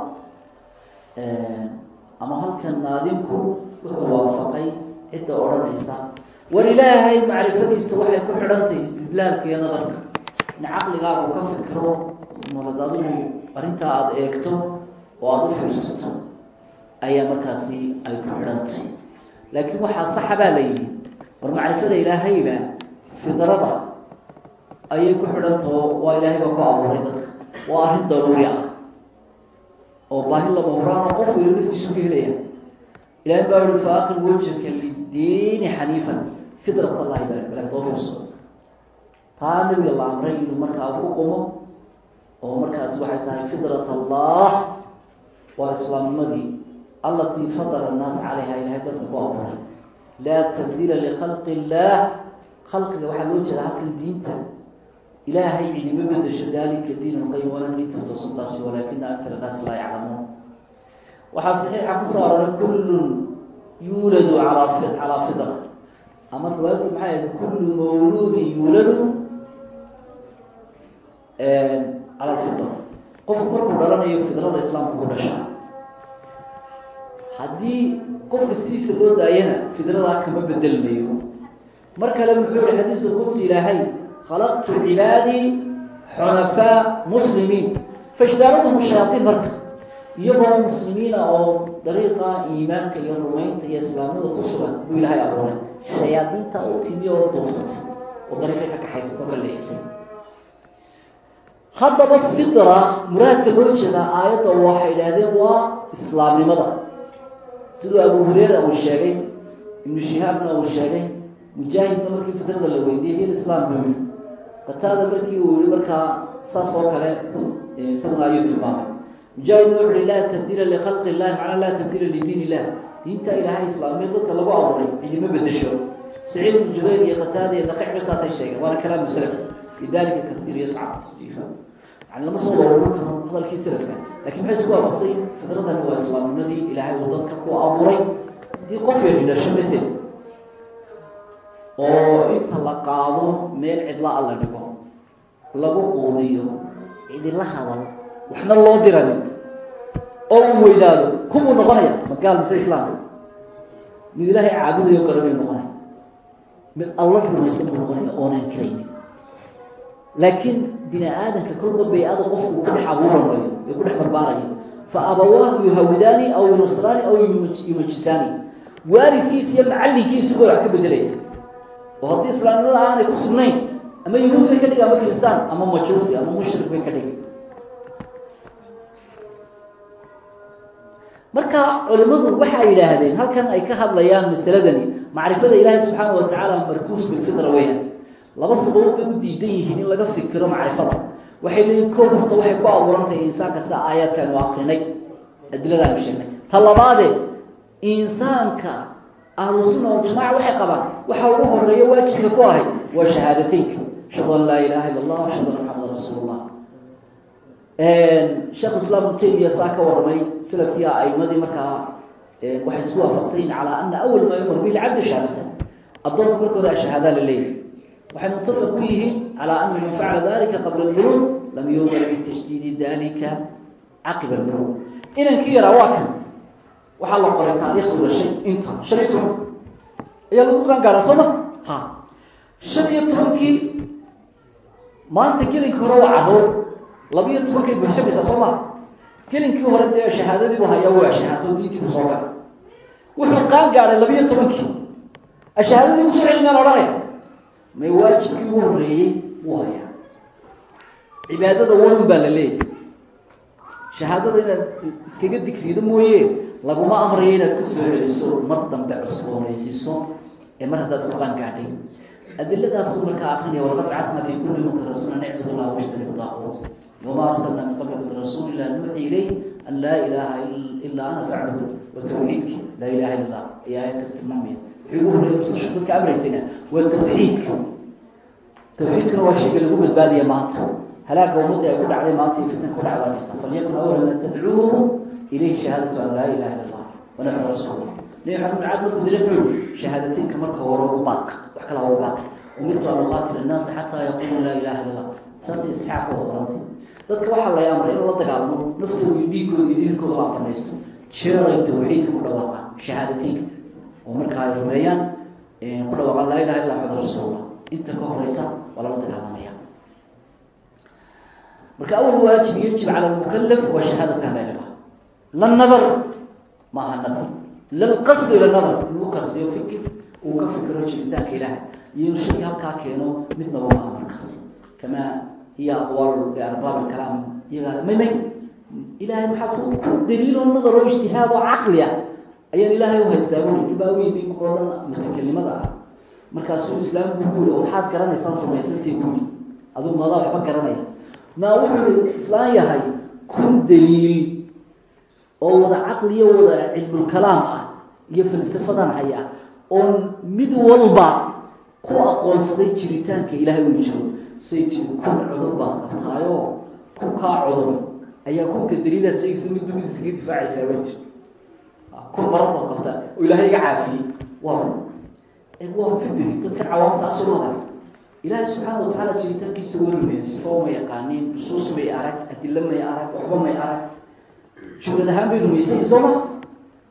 ama halkan naadimku wuxuu waafaqay cidda odhanaysa. War ilaahay macrifadiisa waxay ku xidhantahay istidlaalka iyo nadarka. In caqligaagu ka fikro malad adigu arrintaa aada eegto oo aada u fiirsato ayaa markaasi ay ku xidhantahay laakiin waxaa saxa baa la yidhi war macrifada ilaahayba fidrada ayay ku xidhantaho waa ilaahay baa ku abuuray dadka. Waa arrin daruuri ah. Oo baahi lama huraana qof weylo naftiisu ka helaya. Ilahay baa yihi faaqim wajhaka lidiini xaniifan fidrat allahi baa doo fiirso taa nabiga la amray inuu markaa ku qumo oo markaasi waxay tahay fidrat allah waa islaamnimadii allatii fadala annaas calayha ilahay dadka ku abuuray laa tabdiila likhalqi illaah khalqiga waxaa loo jeeda halkan diinta ilaahay cidima bedesho dalika diin qayim wala diinta toosantaasi walaakina aktar annaasi laa yaclamuun waxaa saxiixa ku soo aroray kullun yuuladu alaa calaa fidra ama riwaayadku maxay ahayd kullu mawluudin yuuladu cala alfidra qofku markuu dhalanayo fidrada islaamka ku dhashaa haddii qofka sidiisa loo daayana fidradaa kama bedelmayo. Mar kale muxuu yihi xadiiska qudsi ilaahay khalaqtu cibaadii xunafaa muslimiin. Faishtaarathum shayaatiin marka iyagoo muslimiina oo dariiqa iimaanka iyo rumaynta iyo islaamnimada ku sugan buu ilaahay abuuray. Shayaadiinta u timi oo duubsatay oo dariiqay ka kaxaysat oo ka leexisay haddaba fitra muraadka loo jeedaa aayadda waxay idhaahdeen waa islaamnimada siduu abu hureyra uu sheegay ibnu shihaabna uu sheegay mujaahidna markii fidrada la weydiiyey il islaam buu yihi qataada markii uu yihi markaa saas oo kale isaguna ayuu tilmaamay. Mujaahidna wuxu uhi laa tabdila likhalqi illahi macnaa laa tabdila lidiin illah diinta ilaahay islaamiyeed dadka lagu abuuray cidima bedesho saciid ibnu jubayr iyo qataada iyo daqiicba saasay sheegeen waana kalaamu salaf lidalika kaiir yascab stifa lama soo warurin karo hadalkii laakiin maxay isku waafaqsay fidradani waa islaamnimadii ilaahay uu dadka ku abuuray. Haddii qof yari dhasho mael oo inta la qaado meel cidla a la dhigo lagu quudiyo cidila hadal waxna loo diranin oo uu weydaado kumuu noqonaya? Magaal mise islaam? Mid ilaahay caabudayo garabay noqonaya. Mid alla rumaysan buu noqonaya oonan karaynin laakiin bini aadamka kolba bay-ada qofku uu ku dhex abuuranayo ee ku dhex barbaarayo. Fa abawaahu yuhawidaani aw yunasraani aw yumajisaani waalidkiisa iyo macallinkiisuba wax ka bedelaya oo haddii islaamnimada aanay ku sugnayn ama yahuud bay ka dhigi ama kristaan ama majuusi ama mushrik bay ka dhigi marka culimadu waxay yidhaahdeen halkan ay ka hadlayaan masaladani macrifada ilaahi subxaana wa tacaala markuus bilfitra weyaan laba sababood bay u diidan yihiin in laga fikiro macrifada. Waxay leeyihiin koob hadda waxay ku abuurantahay insaanka sida aayaadkaanu akrinay adiladaanu sheegnay. Ta labaade insaanka ahlu sunna waljamaca waxay qabaan waxa ugu horreeya waajibka ku ahay waa shahaadateynka. Ashhadu an laa ilaha illa allah ashhadu anna maxamada rasuul llah sheekh islaam ibnu taymiya saa ka warramay salafkii aimadii markaa waxay isku waafaqsanyihin calaa ana awal maa yumar bihi lcabdi shahaadata addoonku marka hore ashahaadaa la leeyahay waxay muttafaq ku yihiin calaa ana man facala dalika qabla lmuluud lam yumar bitashdiidi dalika caqiba lmuluud inankii yaraa waa kan. Waxaa la qoray taariikhdu dhashay inta shan iyo toban. Ayaa lagu qaan gaara soo ma? Ha. Shan iyo tobankii maanta gelinka hore waa carruur labiiyo tobankay buxsamaysaa soo maha gelinkii hore dee shahaadadiibu hayaa waa shahaado diintiibu soo gala wuxuu qaan gaadhay labiiyo tobankii. Ashahaadadii u soo may waajibkii ugu horreeyey wuu hayaa cibaadada wan baa la leeyahy shahaadada inaad iskaga digrido mooye laguma amrayo inaad ku soo celiso mar dambe cusboonaysiiso ee mar haddaad ku qaan gaadhay adiladaasuu markaa akrinaya walaqad bacatna fi kulli ummati rasuula nicbud llah washtanibu daaquut wama arsalna min qablika min rasuul ila nuuxi ilayh an laa ilaha ilaa ana facbudu wa laa ilaha illa allah iyo aayad kas tilmaamaya wixii ugu horreeya rususha dadka amraysayna waa tawxiidka. Tawxiidkuna waa shayga lagu badbaadaya maanta. Halaaga ummadda ay ku dhacday maanta iyo fitanka ku dhacdanaysa falyakun awla ma tadcuuhu ilayhi shahaadatu an laa ilaha illa allah wanabna rasuul nabi maxamed bin caad markuu dila muxuu shahaadateynka marka hore u baaq. Wax kala u baaq. Umirtu an uqaatila annaasa xataa yaqulu laa ilaha illa allah saasay isxaaq ku horantay dadka waxaa lay amray in la dagaalamo naftooda iyo dhiigooda iyo diinkooda oo markaa ay rumeeyaan ku dhawaaqaan laa ilaha illa maxamed rasuulullah. Inta ka horeysa waa lala dagaalamaya marka awal waajib yajib cala lmukalaf waa shahaadatan la ilaha la nadar nadar. Lalqasd ila nadar. Inuu qastiyo fikir uu ka fikiro jiritaanka ilaahay. Iyo shaki halkaa keeno midnaba maaha markaasi kamaa hiya aqwaal biarbaab alkalaam. Iyagaa may may. Ilaahay maxaa ku daliilo nadar oo ijtihaad oo caqli ah ayaan ilaahay u haystaa buri ibaaweynii qoodan mutakelimada ah. Markaasuu islaamku guuri oo waxaad garanaysaa rumaysantay guuri adigu madaa waxba garanaya. Maa wuxuu islaan yahay kun daliil oo wada caqliyo wada cilmulkalaam ah iyo falsafadan haya oo mid walba ku aqoonsaday jiritaanka ilaahay uu jiro. Say tiri kun cudur baad qabtaayoo kunkaa cudur. Ayaa kunka daliilaa sheegaysa midba mid iskaga difaacaysaa ma jir kun marad baad oo ilaahay iga caafiyey waa waa fidri dadkan cawaamta sunada ilaahay subxaana watacaala jiritaankiisa warumaya sifo ma yaqaaniin nusuus may arag adilo may arag waxba may arag jubrad ahaan bay rumaysay soo ma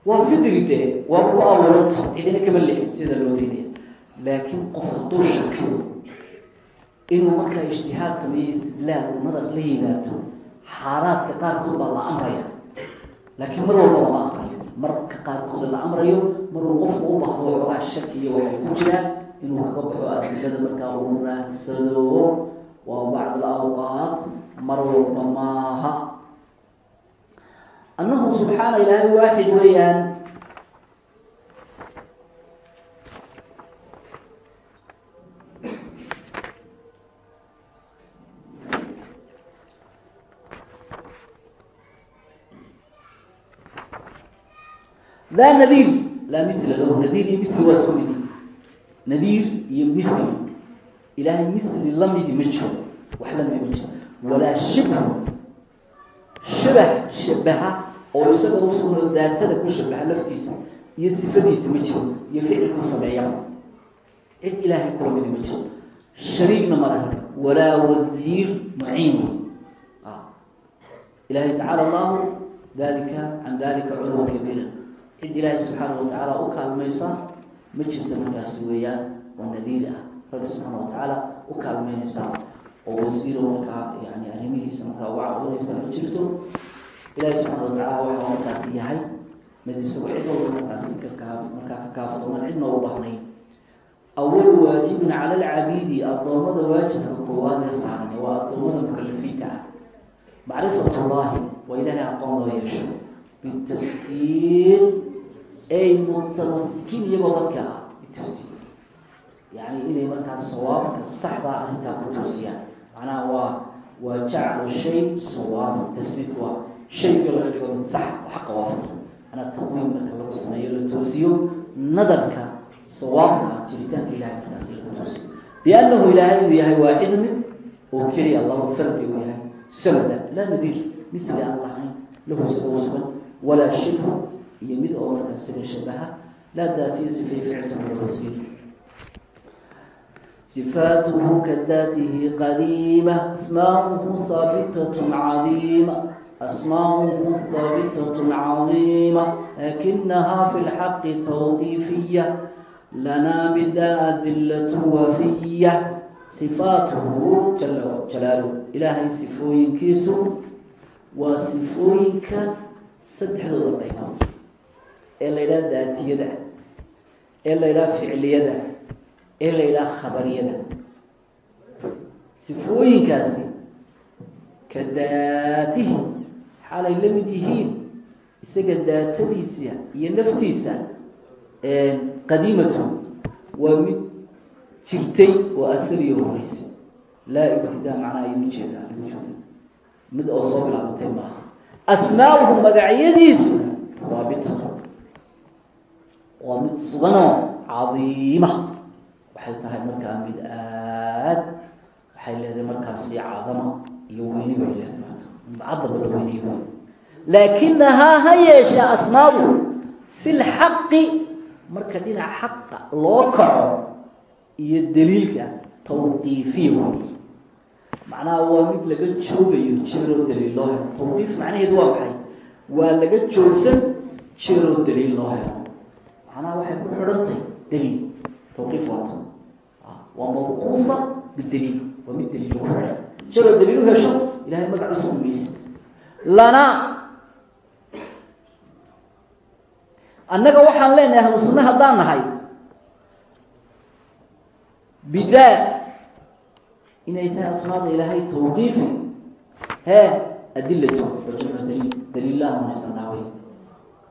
waa fidri dee waa ku abuuranta cidina kama leexin sida loo diinaya laakiin qof hadduu shakiyo inuu markaa ijtihaad sameeyo istidlaal uu nadar la yimaado xaaraadka qaarkood baa la amraya laakiin mar walba lama marka qaarkooda la amrayo maruu qofku u bahdo waxoogaa shaki iyo waxay ku jiraan inuu kaga baxo adilada markaa uu raadsado waa bacd alawqaat mar walba maaha. Annahu subxaana ilaahay waaxid weeyaan laa nadiir laa mila lahu nadiir iyo mili waa isku midi. Nadiir iyo mili ilaahay mili lamidi ma jiro wax lamidi ma jiro. Walaa shibhu shabah shabaha oo isaga usugna daatada ku shabaha laftiisa iyo sifadiisa ma jiro iyo ficilku sameeya. Cid ilaahay kula midi ma jiro. Shariigna ma laha. Walaa wasiir muciin ilahay tacala allahu dalika can dalika culwa kabiira cid ilaahay subxaana watacaala u kaalmaysa ma jirta markaasi weeyaan oo nadiir ah. Rabbi subxaana watacaala u kaalmeynaysaa oo wasiiro markaa yani arrimihiisa markaa uga caawinaysa ma jirto. Ilaahay subxaana watacaala waxaa markaasi yahay mid isagu cid walba markaasi kakaa markaa ka kaaftoman cidna u bahnayn awalu waajibin cala alcabiidi addoommada waajibka koowaad ee saaran waa addoommada mukalifiinta ah. Macrifat llahi waa ilaahay aqoon loo yeesho. Bitasdiiq ay mutamasikiin iyagoo dadka ah bitasdiiq yani inay markaas sawaabka saxda arrintaa ku toosiyaan. Macnaha waa waa jaclu shay sawaaba tasdiiq waa shayga laga dhigo mid sax xaqa waafaqsan. Manaa taqwiim marka lagu sameeyo la toosiyo nadarka sawaabka ah jiritaanka ilahay markaasi lagu toosiyo. Biannahu ilaahay uu yahay waaxid mid oo keliya laba fardi uu yahay samada laa nadiir mili aan lahayn lahu isaga sugan walaa shibhu iyo mid oo markaa isaga shabaha laa daatiya sifay ficilka muasi صifaatuhu kadaatihi qadiima asmaamuhu haabitatun cadiima asmaamuhu haabitatun cadiima laakinahaa fi lxaqi tawqiifiya lanaa bidaa adilatu wafiya. Sifaatuhu jalaalu ilaahay sifooyinkiisu waa sifooyinka saddexdooda qaymood ee la yidhaha daatiyada ee la yidhaha ficliyada ee la yidhaha khabariyada. Sifooyinkaasi ka daatihi xaalay la mid yihiin isaga daatadiisa iyo naftiisa qadiimatu waa mid jirtay oo asaliyo horeysa. Laa ibtidaa macnaha ayuu jeeda mid oo soo bilaabatay maaha. Asmaauhu magacyadiisu waa daabitatu waa mid suganoo cadiima. Waxay tahay markaa mid aad waxay leedahay markaasi cadama iyo weyni bay leedahay marka cadaba la weyniy wey laakinahaa ha yeeshee asmaadu fi lxaqi marka dhinaca xaqa loo kaco iyo daliilka tawqiifiya wey macnaha waa mid laga joogayo jeeroo daliil loo helo. Tawqiif macnaheedu waa maxay? Waa laga joogsan jeeroo daliil loo helo macnaha waxay ku xidhantahay daliil tawqiif waata waa mawquufa bidaliil waa mid daliil lagu xidhay. Jaroo daliil u hesho ilahay magacuusa umaysid lana annaga waxaan leenahay ahlu sunna haddaan nahay bidaa inay tahay asmaada ilaahay tawqiifi hee adilatu waa jamcu daliil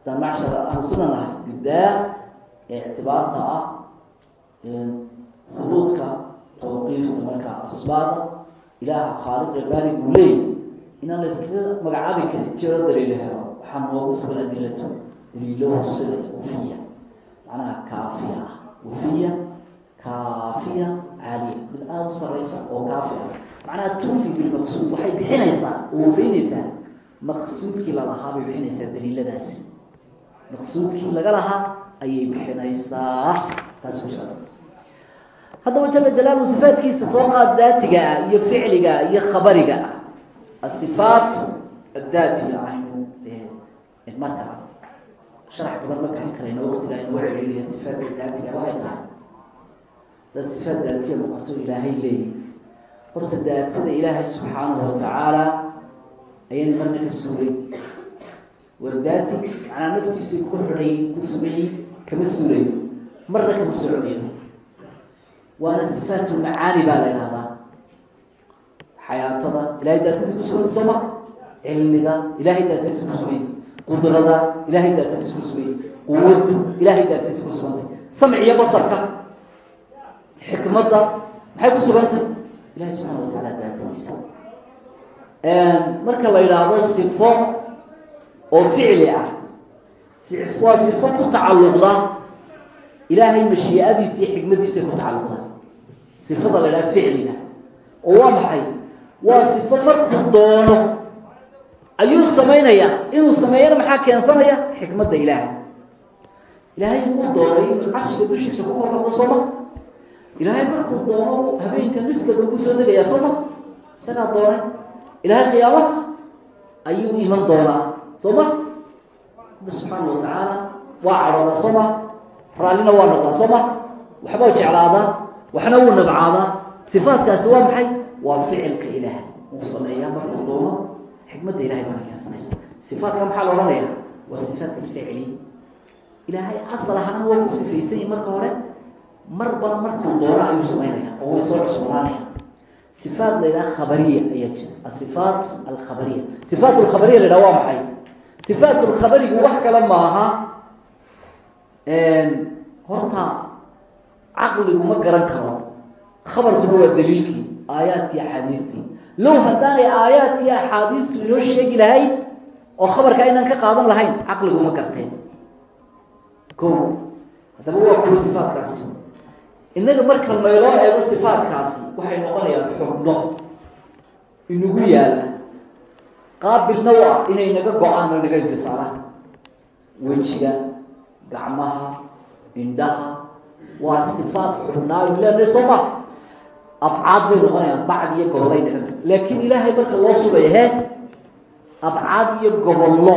haddaan macshar ahlu sunna nahay bidaa ee ictibaarta ah hubuudka tawqiifta markaa asbaada ilaaha khaaliqe baalig uu leeyay inaan la iskaga magacaabi karin jiro daliilo helo waxaa noogu sugan adilatu daliilahu sida ufiya. Macnaha kaafiya ah ufiya kaafiya caaliya mid aada u sareysa oo kaafi ah macnaha tufi bilmaqsuud waxay bixinaysaa oo wafaynaysaa maqsuudkii lalahaa bay bixinaysaa daliiladaasi maqsuudkii laga lahaa ayay bixinaysaa. Taas haddaba jala jalaaluhu sifaadkiisa soo qaad daatiga ah iyo ficliga iyo khabariga ah. Asifaat addaatiga aynu markaa sharax badan ma gaxin karayno waqtiga aynu uceliiliya sifaadka daatiga waxay tahay. Dad sifaad daatiya noqoto ilaahay leeyahy horta daatada ilaahay subxaanahu watacaala ayayna marna ka suulay war daati macnaa naftiisa ku xidhay ku sugayey kama suulayo marna kama soconayo waana sifaat macaani baa la ihahdaa xayaatada ilahay daatadiisa kusugan sama cilmiga ilahay daatadiisa kusugay qudrada ilahay daatadiisa kusugay quwadu ilahay daatadiisa kusugantay samciyo basarka. Xikmadda maxay ku sugantay? Ilahay subxaana watacaala daatadiisa. Marka la yidhaahdo sifo oo ficli ah. Waa sifo ku tacalluqda ilaahay mashiicadiisa iyo xikmadiisa ku tacalluqda. Sifada la idhaha ficliga oo waa maxay? Waa sifo markuu doono ayuu samaynaya inuu sameeyana maxaa keensanaya? Xikmadda ilaahay. Ilaahay wuu doonay inuu carshiga dushiisa ku kor noqdo sooma ilaahay markuu doono habeenka miskada ugu soo degayaa sooma isagaa doonay. Ilaahay qiyaamaha ayuu iman doonaa sooma rabbi subxaana wa tacaala waa cadhoodaa sooma raallina waa noqdaa sooma waxbaa jeclaadaa waxna wuu nabcaadaa. Sifaatkaasi waa maxay? Waa ficilka ilaahay. Uu sameeyaa markuu doono. Xikmadda ilahay baana keensanaysa sifaatka maxaa la odhanaya waa sifaatka ficli. Ilaahay asal ahaana waa ku sifaysan yahi marka hore. Marbana markuu doono ayuu samaynaya oo way soo cusbanaanaya sifaat la yidhaha ayaa jira. Asifaat alkhabariya. Sifaat alkhabariya la waa maxay sifaat lkhabarigu wax kale maaha horta caqligu ma garan karo. Khabarkuna waa daliilkii aayaadkii axaadiistii. Low haddaanay aayaadkii axaadiistu inoo sheegi lahayn oo khabarka aynaan ka qaadan lahayn caqligu ma garteen. Ko haddaba waa kuwa sifaatkaasi. Innaga marka nayloo eego sifaatkaasi waxay noqonayaan xubno. Inagu yaalla qaabilna u ah inay naga go'aan o naga infisaalaan wejiga gacmaha indhaha waa sifaat xubnaayo lena sooma abcaad bay noqonayaan bacd iyo gobolay dhicin laakiin ilaahay marka loo sugaya hee? Abcaad iyo gobollo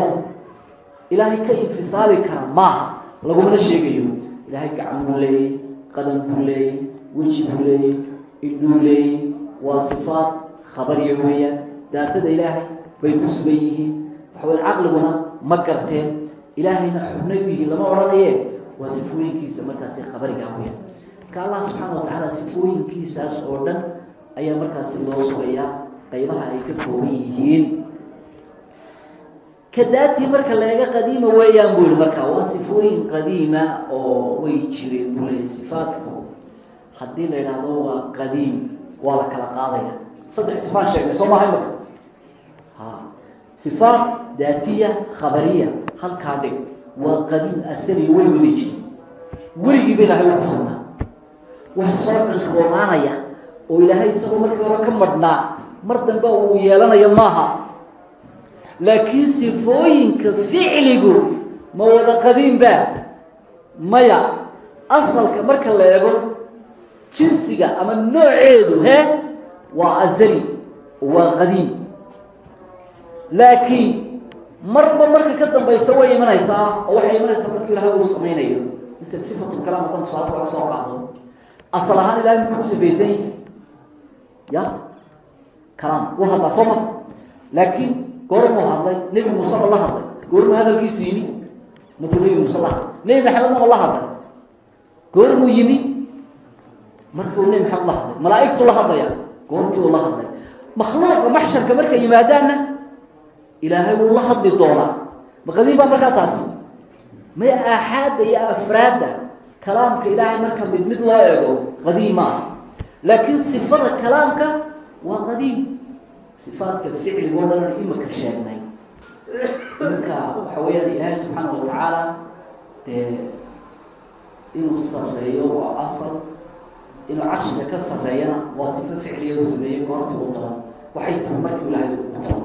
ilaahay ka infisaali kara maaha. Lagumana sheegayo ilaahay gacmuu leeyay qadan buu leeyay weji buu leeyay indhuu leeyay. Waa sifaat khabariya weeyaan. Daatada ilaahay bay ku sugan yihiin. Waxaweyn caqliguna ma garteen. Ilaahayna xubnay u yihiin lama odhanaye. Waa sifooyinkiisa markaasi khabarigaa weeyaan marka allah subxaana wa tacaala sifooyinkiisaas oo dhan ayaa markaasi loo sugayaa. Qaybaha ay ka kooban yihiin. Ka daatii marka laga qadiima weeyaan buu yihi marka waa sifooyin qadiima oo way jireen buu leeyay sifaatku. Haddii la yidhaahdo waa qadiim. Waa la kala qaadaya. Saddex sifaan sheegnay soo maahay marka sifaat daatiya khabariya halkaa dhig waa qadiim asali way wadi jiri weligiiba ilaahay u kusugnaa wax soo cusboonaanaya oo ilaahay isagoo markii hore ka madhnaa mar dambe uu yeelanayo maaha laakiin sifooyinka ficligu ma wada qadiim ba maya asalka marka la eego jinsiga ama nooceedu he waa azali waa qadiim laakiin marba marka ka dambaysa way imanaysaa oo waxay imanaysaa markii ilahay uu samaynayo. Misl sifatu kalaam hadan tusaale laga soo qaado asal ahaan ilahay muxuu ku sifaysan yahi ya? Kalaam. Wuu hadlaa soo ma? Laakiin goormuu hadlay nebi muuse ma la hadlay. Goormuu hadalkiisu yimi? Markuu nebi muuse la hadlay. Nebi maxamedna ma la hadlay. Goormuu yimi? Markuu nebi maxamed la hadlay. Malaaigtuu la hadlaya goortii uu la hadlay. Makhluuqa maxsharka markay yimaadaanna ilaahay wuu la hadli doonaa. Ma qadiim baa markaa taasi. May aaxaadda iyo afraadda kalaamka ilaahay marka mid mid loo eego qadiim ma ah laakiin sifada kalaamka waa qadiim. Sifaadka ficligo dhan imika sheegnay. Iminka waxa weeyaan ilaahay subxaana wa tacaala dee inuu sareeyo waa asal inuu carshiga ka sareeyana waa sifo ficliya u sameeyey goortii u daran waxay timi markii ilaahay u daran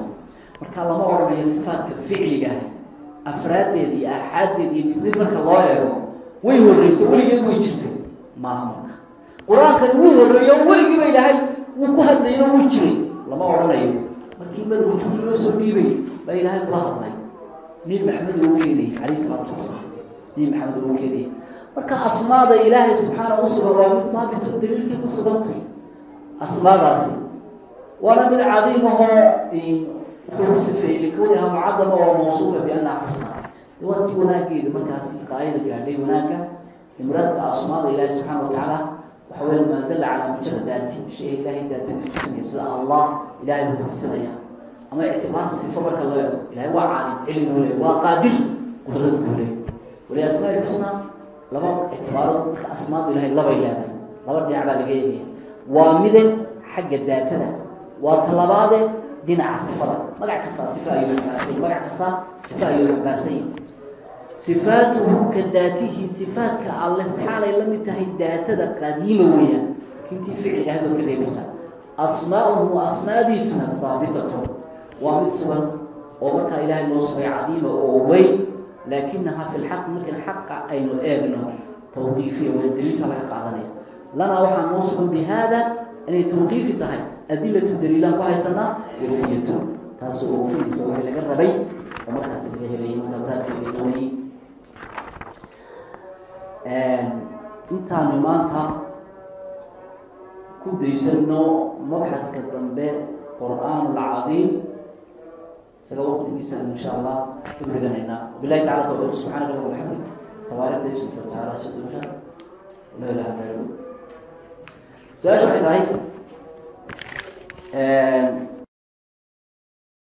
marka lama odhanayo sifaadka ficligaah afraaddeed iyo aaxaaddeed iyo mid mid marka loo eego way horreysa weligeed way jirtay. Maaha marka. Qur'aankani wuu horreeyo weligiiba ilaahay wuu ku hadlayno wuu jiray. Lama odhanayo. Markii madrujuul loo soo dhiibay baa ilaahay kula hadlay. Nebi maxamed ugu keenayay calayh isalaatu wasalaam. Nebi maxamed ugu keenayay marka asmaada ilaahay subxaana u sugan waa mid haabito daliilkii ku sugantay asmaadaasi waana mid cadiim wuxuu sifeeyey likawniha mucadama oo mawsuufa biannaha xusna waantii wanaageeda markaasi qaayada gaadhay wanaagga imraadka asmaada ilaahay subxaana wa tacaala waxa weya maa dalla calaa mujarad daati shay ilahay daatadii tusinaya sida allah ilahay buu tusinaya ama ictibaar sifo marka loo eego ilahay waa caalim cilmi buu leey waa qaadir qudrad buu leey wali asmaa xusna laba ictibaarood marka asmaadu ilahay labay leedahay laba dhinac baa laga eegaya waa mide xagga daatada waa talabaade dhinaca sifada. Magac kastaa sifa ayuu xambaarsan magac kastaa sifa ayuu xambaarsan yahi sifaatuhu ka daatihi sifaatka alle xaalay la mid tahay daatada qadiima weeyaan. Kintii ficliga ahayd baad ka reebaysaa asmaauhu asmaadiisuna haabitatu waa mid sugan oo markaa ilaahay noo sugay cadiima oo weyn laakinahaa fi lxaq markan xaqa aynu eegno. Tawqiifiya wey daliilka laga qaadanaya. Lanaa waxaa noo sugan bi inay tawqiifi tahay adilatu daliilaan ku haysanaa? Wafiyatu taasoo oofidaysa waxay laga rabay oo markaas laga helayay markaa muraadkeeda doonayay intaanu maanta ku daysano mabxadka dambe qur'aan alcadiim isaga waqtigiisa insha allah ku dhiganaynaa wabilahi tacala tawfiiq subxaanaka allah walxamdik tabaarakta ismka watacaala shadusha la ilaha su'aasha waxay tahay and